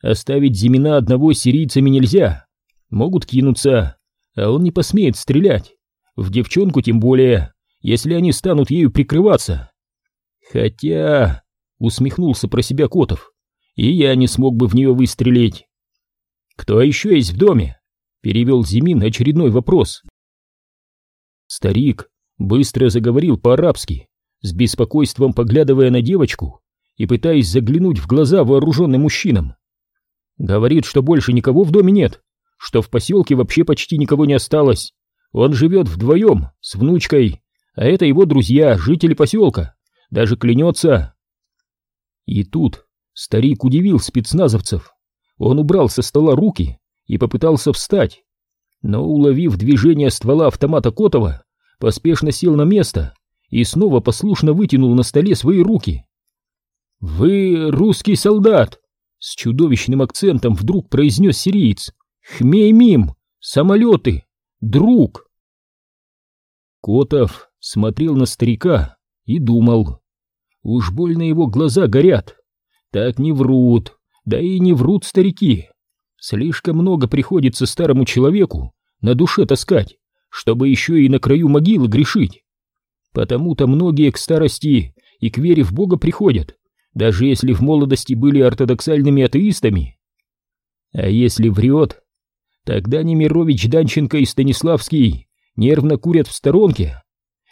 S1: Оставить Зимина одного с сирийцами нельзя. Могут кинуться, а он не посмеет стрелять. В девчонку тем более, если они станут ею прикрываться. Хотя, усмехнулся про себя Котов, и я не смог бы в нее выстрелить. Кто еще есть в доме? Перевел Зимин очередной вопрос. Старик быстро заговорил по-арабски, с беспокойством поглядывая на девочку и пытаясь заглянуть в глаза вооруженным мужчинам. Говорит, что больше никого в доме нет, что в поселке вообще почти никого не осталось. Он живет вдвоем с внучкой, а это его друзья, жители поселка. Даже клянется. И тут старик удивил спецназовцев. Он убрал со стола руки и попытался встать, но, уловив движение ствола автомата Котова, поспешно сел на место и снова послушно вытянул на столе свои руки. «Вы русский солдат!» — с чудовищным акцентом вдруг произнес сириец. «Хмей-мим! Самолеты! Друг!» Котов смотрел на старика и думал. Уж больно его глаза горят. Так не врут, да и не врут старики. Слишком много приходится старому человеку на душе таскать, чтобы еще и на краю могилы грешить. Потому-то многие к старости и к вере в Бога приходят, даже если в молодости были ортодоксальными атеистами. А если врет, тогда Немирович, Данченко и Станиславский нервно курят в сторонке.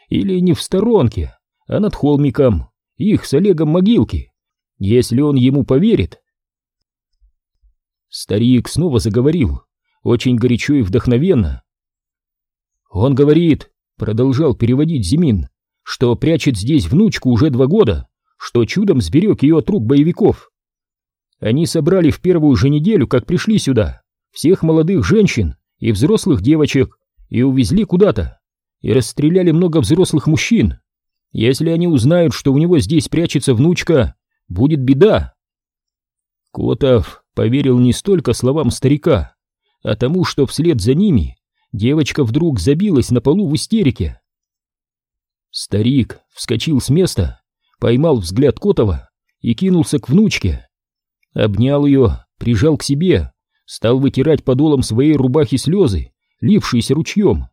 S1: Или не в сторонке, а над холмиком, их с Олегом могилки, если он ему поверит, Старик снова заговорил, очень горячо и вдохновенно. «Он говорит», — продолжал переводить Зимин, «что прячет здесь внучку уже два года, что чудом сберег ее от рук боевиков. Они собрали в первую же неделю, как пришли сюда, всех молодых женщин и взрослых девочек и увезли куда-то, и расстреляли много взрослых мужчин. Если они узнают, что у него здесь прячется внучка, будет беда». Котов поверил не столько словам старика, а тому, что вслед за ними девочка вдруг забилась на полу в истерике. Старик вскочил с места, поймал взгляд Котова и кинулся к внучке. Обнял ее, прижал к себе, стал вытирать подолом своей рубахи слезы, лившиеся ручьем.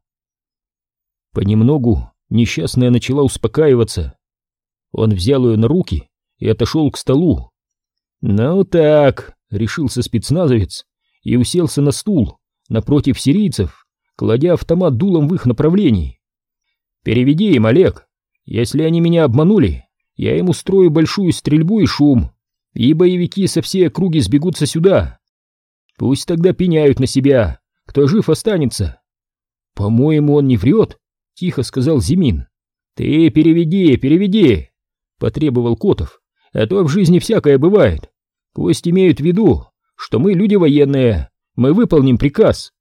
S1: Понемногу несчастная начала успокаиваться. Он взял ее на руки и отошел к столу. «Ну так», — решился спецназовец и уселся на стул напротив сирийцев, кладя автомат дулом в их направлении. «Переведи им, Олег. Если они меня обманули, я им устрою большую стрельбу и шум, и боевики со всей округи сбегутся сюда. Пусть тогда пеняют на себя, кто жив останется». «По-моему, он не врет», — тихо сказал Зимин. «Ты переведи, переведи!» — потребовал Котов. «А то в жизни всякое бывает. Пусть имеют в виду, что мы люди военные, мы выполним приказ».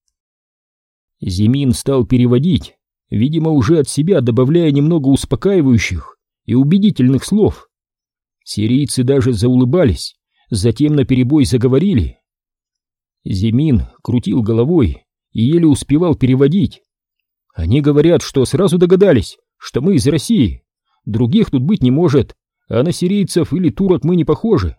S1: Зимин стал переводить, видимо, уже от себя добавляя немного успокаивающих и убедительных слов. Сирийцы даже заулыбались, затем наперебой заговорили. Зимин крутил головой и еле успевал переводить. Они говорят, что сразу догадались, что мы из России. Других тут быть не может, а на сирийцев или турок мы не похожи.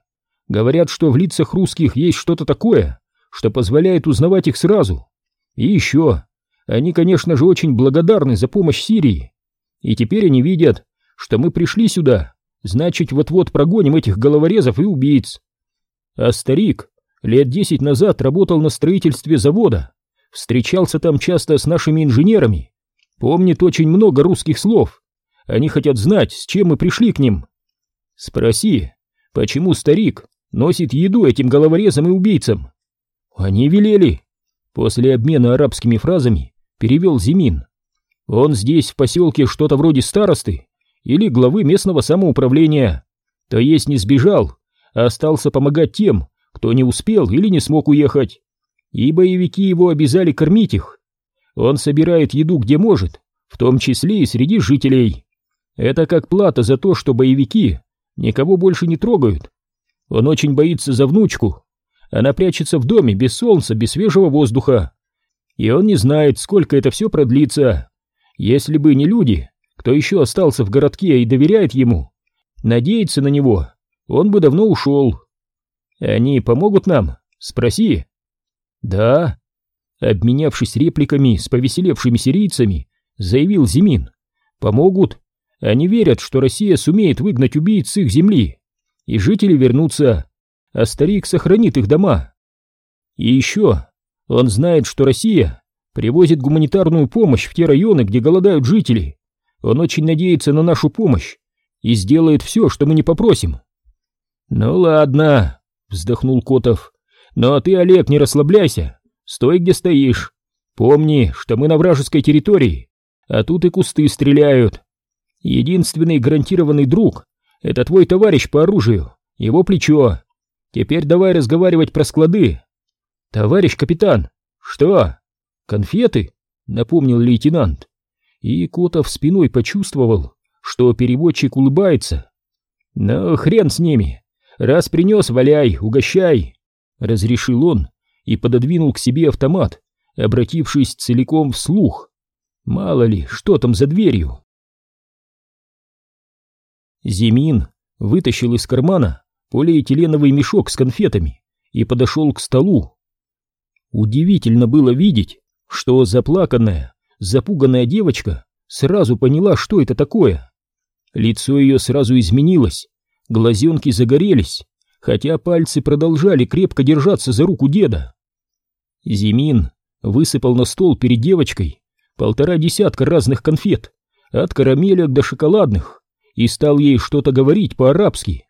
S1: Говорят, что в лицах русских есть что-то такое, что позволяет узнавать их сразу. И еще, они, конечно же, очень благодарны за помощь Сирии. И теперь они видят, что мы пришли сюда, значит, вот-вот прогоним этих головорезов и убийц. А старик лет десять назад работал на строительстве завода, встречался там часто с нашими инженерами, помнит очень много русских слов. Они хотят знать, с чем мы пришли к ним. Спроси, почему старик носит еду этим головорезам и убийцам? Они велели. После обмена арабскими фразами перевел Зимин. Он здесь, в поселке, что-то вроде старосты или главы местного самоуправления. То есть не сбежал, а остался помогать тем, кто не успел или не смог уехать. И боевики его обязали кормить их. Он собирает еду где может, в том числе и среди жителей. Это как плата за то, что боевики никого больше не трогают. Он очень боится за внучку. Она прячется в доме без солнца, без свежего воздуха и он не знает, сколько это все продлится. Если бы не люди, кто еще остался в городке и доверяет ему, надеется на него, он бы давно ушел. Они помогут нам? Спроси. Да. Обменявшись репликами с повеселевшими сирийцами, заявил Зимин. Помогут. Они верят, что Россия сумеет выгнать убийц с их земли, и жители вернутся, а старик сохранит их дома. И еще он знает, что Россия привозит гуманитарную помощь в те районы, где голодают жители. Он очень надеется на нашу помощь и сделает все, что мы не попросим. Ну ладно, вздохнул Котов. Но ты, Олег, не расслабляйся. Стой, где стоишь. Помни, что мы на вражеской территории, а тут и кусты стреляют. Единственный гарантированный друг — это твой товарищ по оружию, его плечо. Теперь давай разговаривать про склады. «Товарищ капитан!» «Что?» «Конфеты?» — напомнил лейтенант. И Котов спиной почувствовал, что переводчик улыбается. «Ну, хрен с ними! Раз принес, валяй, угощай!» — разрешил он и пододвинул к себе автомат, обратившись целиком вслух. Мало ли, что там за дверью. Зимин вытащил из кармана полиэтиленовый мешок с конфетами и подошел к столу. Удивительно было видеть, что заплаканная, запуганная девочка сразу поняла, что это такое. Лицо ее сразу изменилось, глазенки загорелись, хотя пальцы продолжали крепко держаться за руку деда. Зимин высыпал на стол перед девочкой полтора десятка разных конфет, от карамелек до шоколадных, и стал ей что-то говорить по-арабски.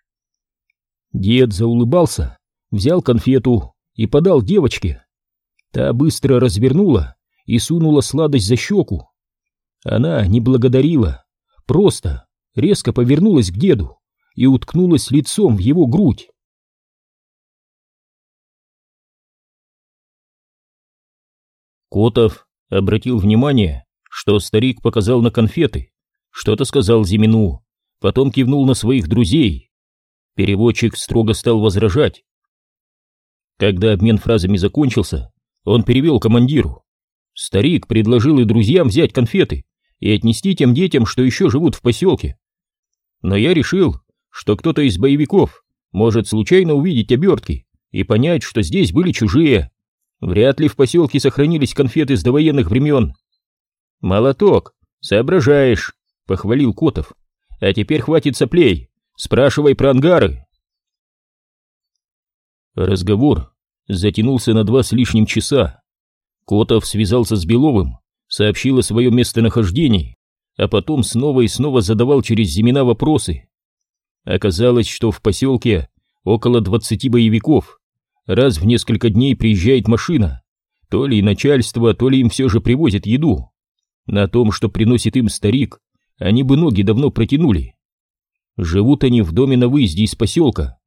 S1: Дед заулыбался, взял конфету и подал девочке. Та быстро развернула и сунула сладость за щеку. Она не благодарила, просто резко повернулась к деду и уткнулась лицом в его грудь. Котов обратил внимание, что старик показал на конфеты, что-то сказал Зимину, потом кивнул на своих друзей. Переводчик строго стал возражать. Когда обмен фразами закончился, он перевел командиру. Старик предложил и друзьям взять конфеты и отнести тем детям, что еще живут в поселке. Но я решил, что кто-то из боевиков может случайно увидеть обертки и понять, что здесь были чужие. Вряд ли в поселке сохранились конфеты с довоенных времен. «Молоток, соображаешь», — похвалил Котов. «А теперь хватит соплей, спрашивай про ангары». Разговор затянулся на два с лишним часа. Котов связался с Беловым, сообщил о своем местонахождении, а потом снова и снова задавал через Зимина вопросы. Оказалось, что в поселке около двадцати боевиков. Раз в несколько дней приезжает машина. То ли начальство, то ли им все же привозят еду. На том, что приносит им старик, они бы ноги давно протянули. Живут они в доме на выезде из поселка,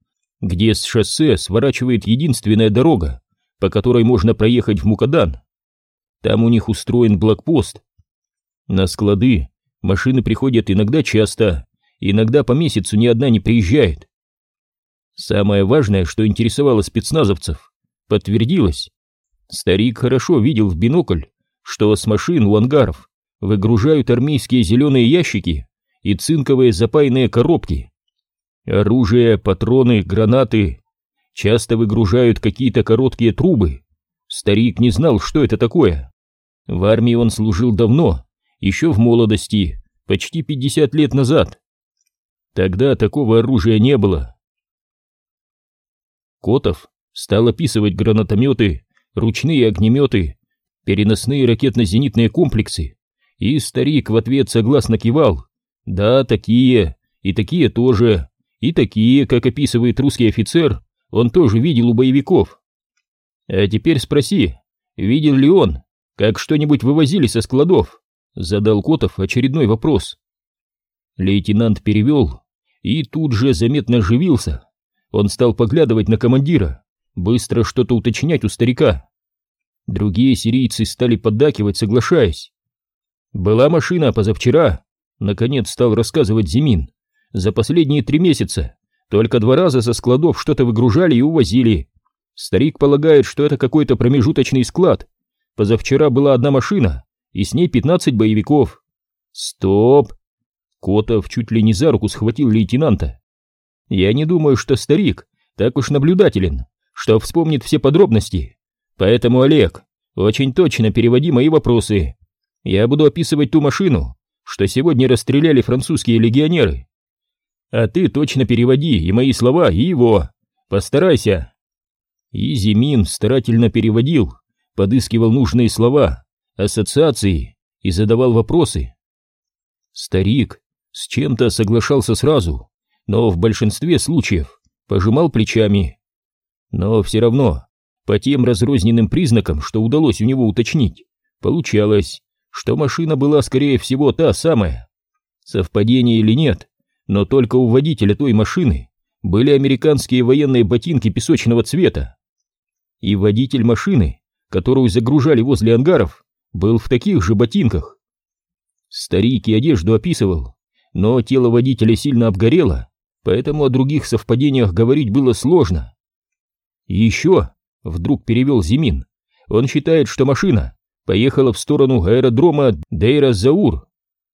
S1: где с шоссе сворачивает единственная дорога, по которой можно проехать в Мукадан. Там у них устроен блокпост. На склады машины приходят иногда часто, иногда по месяцу ни одна не приезжает. Самое важное, что интересовало спецназовцев, подтвердилось. Старик хорошо видел в бинокль, что с машин у ангаров выгружают армейские зеленые ящики и цинковые запаянные коробки. Оружие, патроны, гранаты. Часто выгружают какие-то короткие трубы. Старик не знал, что это такое. В армии он служил давно, еще в молодости, почти 50 лет назад. Тогда такого оружия не было. Котов стал описывать гранатометы, ручные огнеметы, переносные ракетно-зенитные комплексы, и старик в ответ согласно кивал. Да, такие, и такие тоже, и такие, как описывает русский офицер, он тоже видел у боевиков. А теперь спроси, видел ли он, как что-нибудь вывозили со складов? Задал Котов очередной вопрос. Лейтенант перевел и тут же заметно оживился. Он стал поглядывать на командира, быстро что-то уточнять у старика. Другие сирийцы стали поддакивать, соглашаясь. «Была машина позавчера», — наконец стал рассказывать Зимин. «За последние три месяца только два раза со складов что-то выгружали и увозили. Старик полагает, что это какой-то промежуточный склад. Позавчера была одна машина, и с ней пятнадцать боевиков». «Стоп!» Котов чуть ли не за руку схватил лейтенанта. «Я не думаю, что старик так уж наблюдателен, что вспомнит все подробности. Поэтому, Олег, очень точно переводи мои вопросы. Я буду описывать ту машину, что сегодня расстреляли французские легионеры. А ты точно переводи и мои слова, и его. Постарайся. И Зимин старательно переводил, подыскивал нужные слова, ассоциации и задавал вопросы. Старик с чем-то соглашался сразу, но в большинстве случаев пожимал плечами. Но все равно по тем разрозненным признакам, что удалось у него уточнить, получалось, что машина была, скорее всего, та самая. Совпадение или нет, но только у водителя той машины были американские военные ботинки песочного цвета. И водитель машины, которую загружали возле ангаров, был в таких же ботинках. Старик и одежду описывал, но тело водителя сильно обгорело, поэтому о других совпадениях говорить было сложно. Еще Вдруг перевел Зимин. Он считает, что машина поехала в сторону аэродрома Дейра-Заур.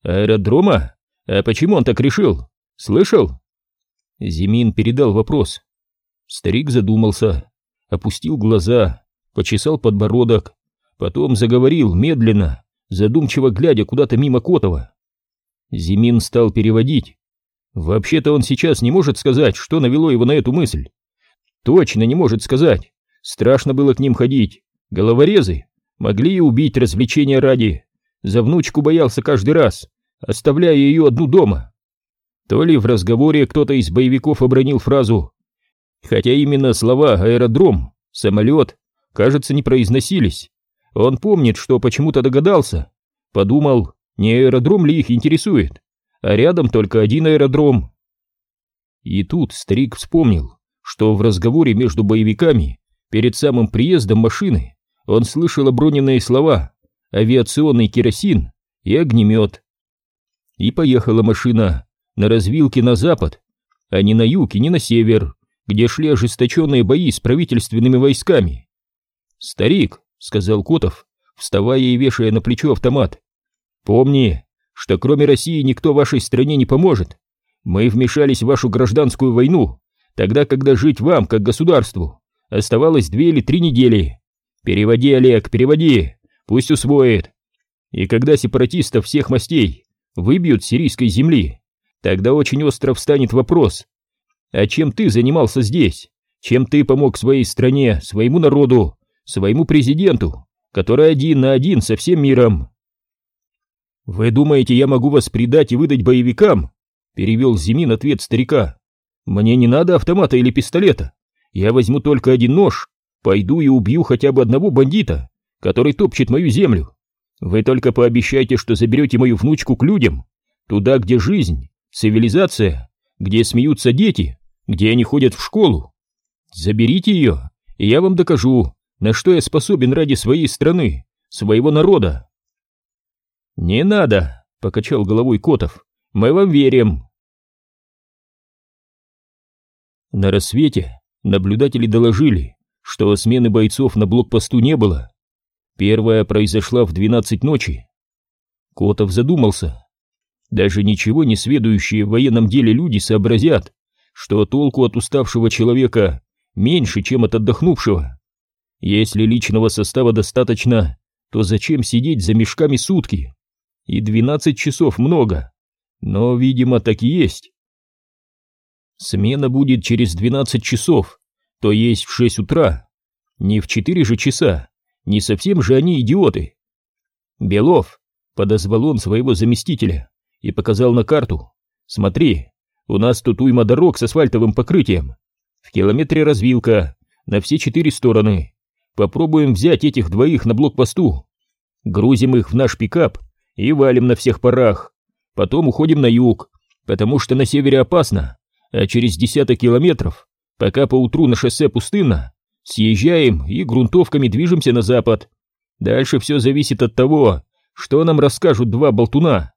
S1: Аэродрома? А почему он так решил? Слышал? Зимин передал вопрос. Старик задумался, опустил глаза, почесал подбородок, потом заговорил медленно, задумчиво глядя куда-то мимо Котова. Зимин стал переводить. Вообще-то он сейчас не может сказать, что навело его на эту мысль. Точно не может сказать. Страшно было к ним ходить. Головорезы могли и убить развлечения ради. За внучку боялся каждый раз, оставляя ее одну дома. То ли в разговоре кто-то из боевиков обронил фразу, хотя именно слова «аэродром», «самолет», кажется, не произносились. Он помнит, что почему-то догадался. Подумал, не аэродром ли их интересует, а рядом только один аэродром. И тут старик вспомнил, что в разговоре между боевиками Перед самым приездом машины он слышал оброненные слова «авиационный керосин» и «огнемет». И поехала машина на развилке на запад, а не на юг и не на север, где шли ожесточенные бои с правительственными войсками. «Старик», — сказал Котов, вставая и вешая на плечо автомат, — «помни, что кроме России никто вашей стране не поможет. Мы вмешались в вашу гражданскую войну, тогда, когда жить вам, как государству, Оставалось две или три недели. Переводи, Олег, переводи, пусть усвоит. И когда сепаратистов всех мастей выбьют с сирийской земли, тогда очень остро встанет вопрос, а чем ты занимался здесь? Чем ты помог своей стране, своему народу, своему президенту, который один на один со всем миром? Вы думаете, я могу вас предать и выдать боевикам? Перевел Зимин ответ старика. Мне не надо автомата или пистолета. Я возьму только один нож, пойду и убью хотя бы одного бандита, который топчет мою землю. Вы только пообещайте, что заберете мою внучку к людям. Туда, где жизнь, цивилизация, где смеются дети, где они ходят в школу. Заберите ее, и я вам докажу, на что я способен ради своей страны, своего народа. Не надо, покачал головой Котов. Мы вам верим. На рассвете наблюдатели доложили, что смены бойцов на блокпосту не было. Первая произошла в 12 ночи. Котов задумался. Даже ничего не сведущие в военном деле люди сообразят, что толку от уставшего человека меньше, чем от отдохнувшего. Если личного состава достаточно, то зачем сидеть за мешками сутки? И 12 часов много, но, видимо, так и есть. Смена будет через 12 часов, то есть в 6 утра. Не в 4 же часа, не совсем же они идиоты. Белов, подозвал он своего заместителя и показал на карту. Смотри, у нас тут уйма дорог с асфальтовым покрытием. В километре развилка, на все четыре стороны. Попробуем взять этих двоих на блокпосту. Грузим их в наш пикап и валим на всех парах. Потом уходим на юг, потому что на севере опасно, а через десяток километров, пока поутру на шоссе пустынно, съезжаем и грунтовками движемся на запад. Дальше все зависит от того, что нам расскажут два болтуна.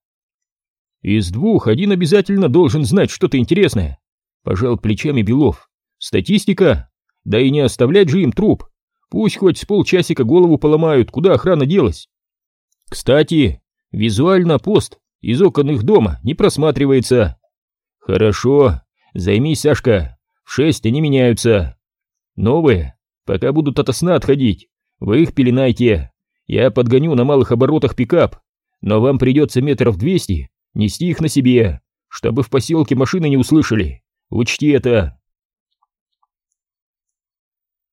S1: Из двух один обязательно должен знать что-то интересное. Пожал плечами Белов. Статистика? Да и не оставлять же им труп. Пусть хоть с полчасика голову поломают, куда охрана делась. Кстати, визуально пост из окон их дома не просматривается. Хорошо, займись, Сашка, шесть они меняются. Новые, пока будут ото сна отходить, вы их пеленайте. Я подгоню на малых оборотах пикап, но вам придется метров двести нести их на себе, чтобы в поселке машины не услышали. Учти это.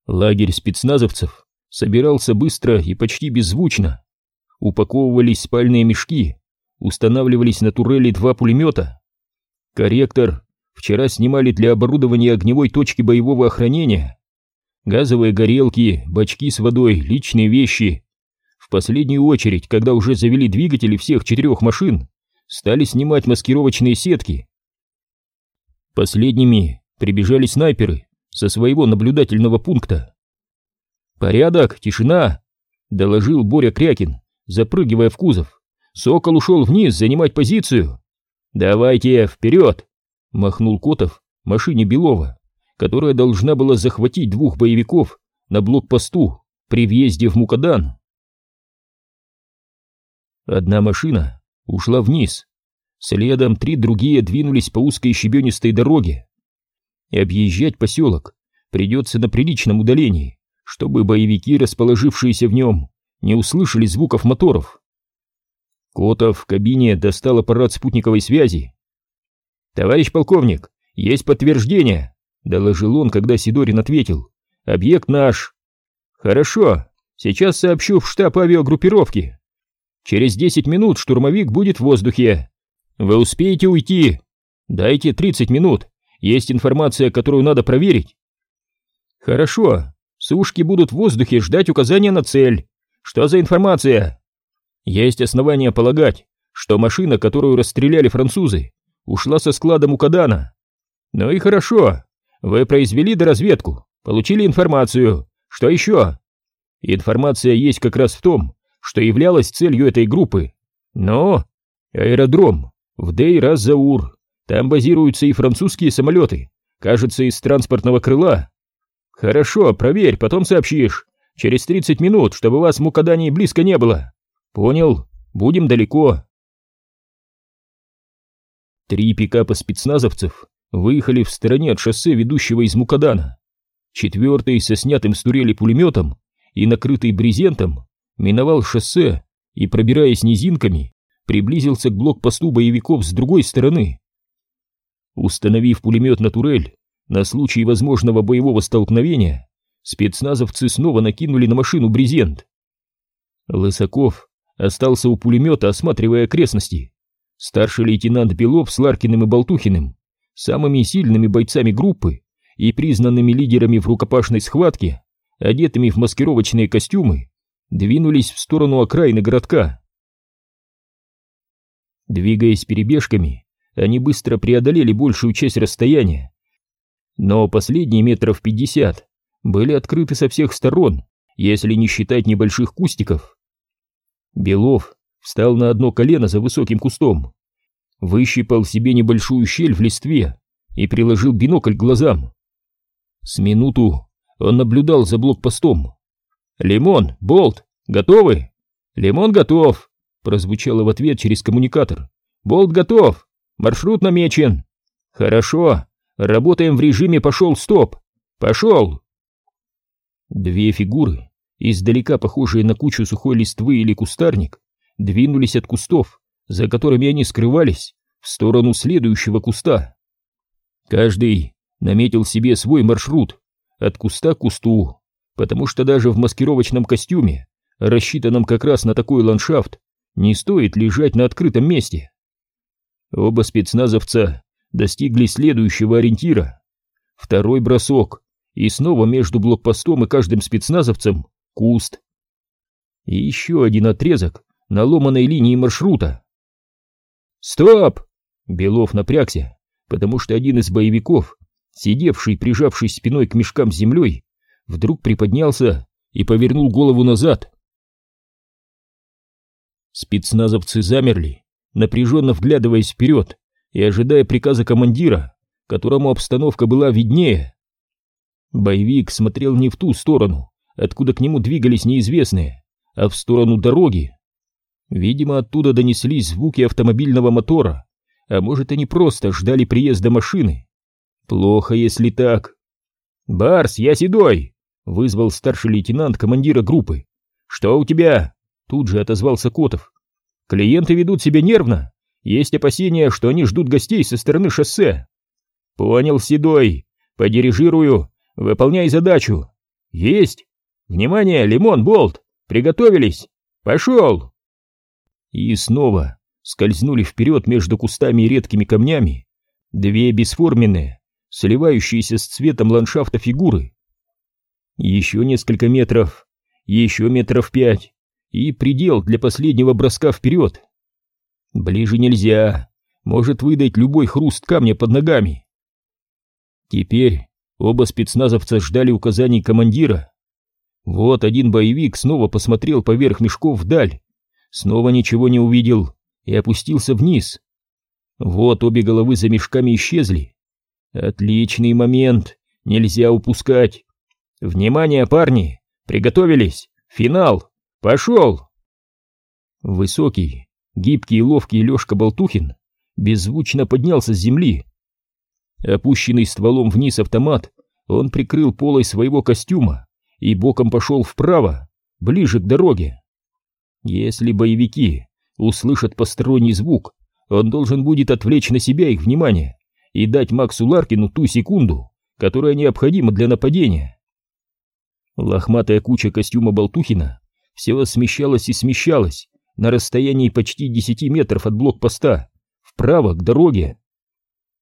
S1: Лагерь спецназовцев собирался быстро и почти беззвучно. Упаковывались спальные мешки, устанавливались на турели два пулемета. Корректор вчера снимали для оборудования огневой точки боевого охранения. Газовые горелки, бачки с водой, личные вещи. В последнюю очередь, когда уже завели двигатели всех четырех машин, стали снимать маскировочные сетки. Последними прибежали снайперы со своего наблюдательного пункта. «Порядок, тишина!» — доложил Боря Крякин, запрыгивая в кузов. «Сокол ушел вниз занимать позицию!» «Давайте, вперед!» — махнул Котов машине Белова, которая должна была захватить двух боевиков на блокпосту при въезде в Мукадан. Одна машина ушла вниз. Следом три другие двинулись по узкой щебенистой дороге. И объезжать поселок придется на приличном удалении, чтобы боевики, расположившиеся в нем, не услышали звуков моторов. Котов в кабине достал аппарат спутниковой связи. «Товарищ полковник, есть подтверждение», — доложил он, когда Сидорин ответил. «Объект наш». «Хорошо, сейчас сообщу в штаб авиагруппировки. Через 10 минут штурмовик будет в воздухе. Вы успеете уйти? Дайте 30 минут. Есть информация, которую надо проверить. Хорошо. Сушки будут в воздухе ждать указания на цель. Что за информация? Есть основания полагать, что машина, которую расстреляли французы, ушла со склада Мукадана. Ну и хорошо. Вы произвели доразведку, получили информацию. Что еще? Информация есть как раз в том, что являлось целью этой группы. Но аэродром в Дейр-Аз-Заур. Там базируются и французские самолеты, кажется, из транспортного крыла. Хорошо, проверь, потом сообщишь. Через 30 минут, чтобы вас в Мукадане близко не было. Понял, будем далеко. Три пикапа спецназовцев выехали в стороне от шоссе, ведущего из Мукадана. Четвертый со снятым с турели пулеметом и накрытый брезентом миновал шоссе и, пробираясь низинками, приблизился к блокпосту боевиков с другой стороны. Установив пулемет на турель, на случай возможного боевого столкновения, спецназовцы снова накинули на машину брезент. Лысаков остался у пулемета, осматривая окрестности. Старший лейтенант Белов с Ларкиным и Болтухиным, самыми сильными бойцами группы и признанными лидерами в рукопашной схватке, одетыми в маскировочные костюмы, двинулись в сторону окраины городка. Двигаясь перебежками, они быстро преодолели большую часть расстояния. Но последние метров пятьдесят были открыты со всех сторон, если не считать небольших кустиков. Белов встал на одно колено за высоким кустом, выщипал себе небольшую щель в листве и приложил бинокль к глазам. С минуту он наблюдал за блокпостом. «Лимон, Болт, готовы?» «Лимон готов», — прозвучало в ответ через коммуникатор. «Болт готов, маршрут намечен». «Хорошо, работаем в режиме «пошел-стоп». Пошел!» Две фигуры, издалека похожие на кучу сухой листвы или кустарник, двинулись от кустов, за которыми они скрывались, в сторону следующего куста. Каждый наметил себе свой маршрут, от куста к кусту, потому что даже в маскировочном костюме, рассчитанном как раз на такой ландшафт, не стоит лежать на открытом месте. Оба спецназовца достигли следующего ориентира. Второй бросок, и снова между блокпостом и каждым спецназовцем куст. И еще один отрезок на ломаной линии маршрута. «Стоп!» Белов напрягся, потому что один из боевиков, сидевший, прижавшись спиной к мешкам с землей, вдруг приподнялся и повернул голову назад. Спецназовцы замерли, напряженно вглядываясь вперед и ожидая приказа командира, которому обстановка была виднее. Боевик смотрел не в ту сторону, откуда к нему двигались неизвестные, а в сторону дороги. Видимо, оттуда донеслись звуки автомобильного мотора, а может, они просто ждали приезда машины. Плохо, если так. «Барс, я седой!» — вызвал старший лейтенант командира группы. «Что у тебя?» — тут же отозвался Котов. «Клиенты ведут себя нервно. Есть опасения, что они ждут гостей со стороны шоссе». «Понял, седой. Подирижирую. Выполняй задачу. Есть. Внимание, Лимон, Болт. Приготовились. Пошел!» И снова скользнули вперед между кустами и редкими камнями две бесформенные, сливающиеся с цветом ландшафта фигуры. Еще несколько метров, еще метров пять, и предел для последнего броска вперед. Ближе нельзя, может выдать любой хруст камня под ногами. Теперь Оба спецназовца ждали указаний командира. Вот один боевик снова посмотрел поверх мешков вдаль, снова ничего не увидел и опустился вниз. Вот обе головы за мешками исчезли. Отличный момент, нельзя упускать. Внимание, парни, приготовились, финал, пошел! Высокий, гибкий и ловкий Лешка Болтухин беззвучно поднялся с земли Опущенный стволом вниз автомат, он прикрыл полой своего костюма и боком пошел вправо, ближе к дороге. Если боевики услышат посторонний звук, он должен будет отвлечь на себя их внимание и дать Максу Ларкину ту секунду, которая необходима для нападения. Лохматая куча костюма Болтухина все смещалась и смещалась на расстоянии почти 10 метров от блокпоста, вправо к дороге.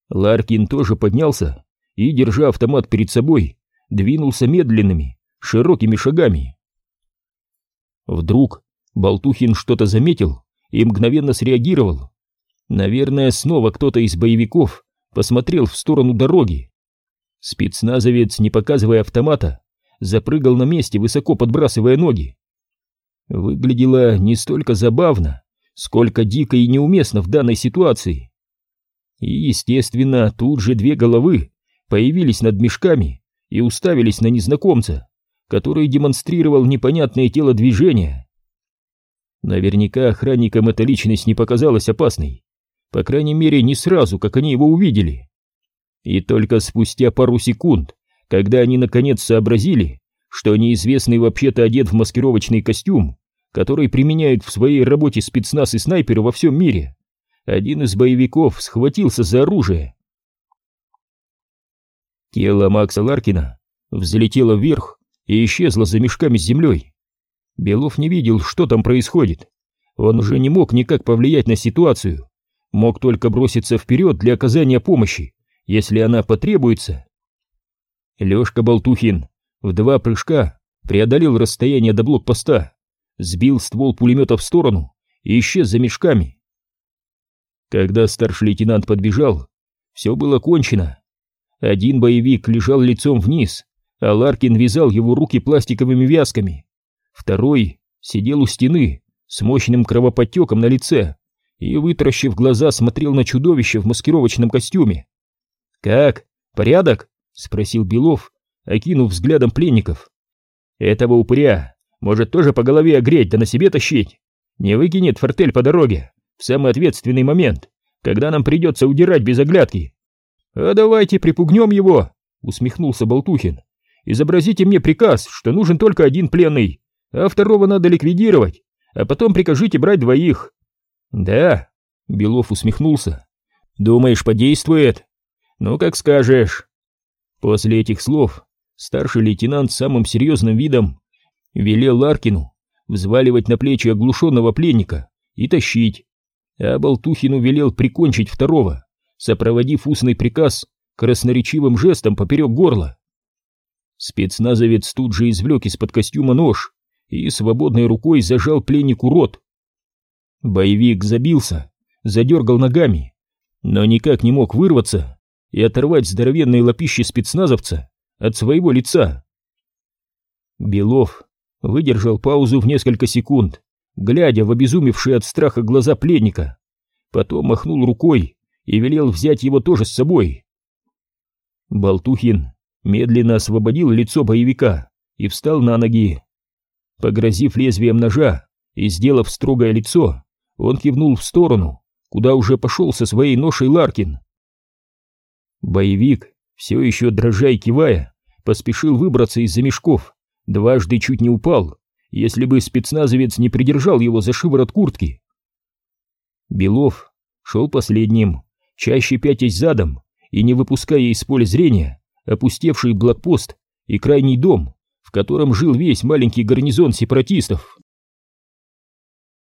S1: Ларкин тоже поднялся и, держа автомат перед собой, двинулся медленными, широкими шагами. Вдруг Болтухин что-то заметил и мгновенно среагировал. Наверное, снова кто-то из боевиков посмотрел в сторону дороги. Спецназовец, не показывая автомата, запрыгал на месте, высоко подбрасывая ноги. Выглядело не столько забавно, сколько дико и неуместно в данной ситуации. И, естественно, тут же две головы появились над мешками и уставились на незнакомца, который демонстрировал непонятное телодвижение. Наверняка охранникам эта личность не показалась опасной, по крайней мере, не сразу, как они его увидели. И только спустя пару секунд, когда они наконец сообразили, что неизвестный вообще-то одет в маскировочный костюм, который применяют в своей работе спецназ и снайперы во всем мире, один из боевиков схватился за оружие. Тело Макса Ларкина взлетело вверх и исчезло за мешками с землей. Белов не видел, что там происходит. Он уже не мог никак повлиять на ситуацию, мог только броситься вперед для оказания помощи, если она потребуется. Лешка Болтухин в два прыжка преодолел расстояние до блокпоста, сбил ствол пулемета в сторону и исчез за мешками. Когда старший лейтенант подбежал, все было кончено. Один боевик лежал лицом вниз, а Ларкин вязал его руки пластиковыми вязками. Второй сидел у стены с мощным кровоподтеком на лице и, вытаращив глаза, смотрел на чудовище в маскировочном костюме. «Как? Порядок?» — спросил Белов, окинув взглядом пленников. «Этого упыря может тоже по голове огреть да на себе тащить. Не выкинет фортель по дороге в самый ответственный момент, когда нам придется удирать без оглядки. А давайте припугнем его, усмехнулся Болтухин. Изобразите мне приказ, что нужен только один пленный, а второго надо ликвидировать, а потом прикажите брать двоих. Да, Белов усмехнулся. Думаешь, подействует? Ну, как скажешь. После этих слов старший лейтенант самым серьезным видом велел Ларкину взваливать на плечи оглушенного пленника и тащить, а Болтухину велел прикончить второго, сопроводив устный приказ красноречивым жестом поперек горла. Спецназовец тут же извлек из-под костюма нож и свободной рукой зажал пленнику рот. Боевик забился, задергал ногами, но никак не мог вырваться и оторвать здоровенные лопищи спецназовца от своего лица. Белов выдержал паузу в несколько секунд, глядя в обезумевшие от страха глаза пленника, потом махнул рукой и велел взять его тоже с собой. Болтухин медленно освободил лицо боевика и встал на ноги. Погрозив лезвием ножа и сделав строгое лицо, он кивнул в сторону, куда уже пошел со своей ношей Ларкин. Боевик, все еще дрожа и кивая, поспешил выбраться из-за мешков Дважды чуть не упал, если бы спецназовец не придержал его за шиворот куртки. Белов шел последним, чаще пятясь задом и не выпуская из поля зрения опустевший блокпост и крайний дом, котором жил весь маленький гарнизон сепаратистов.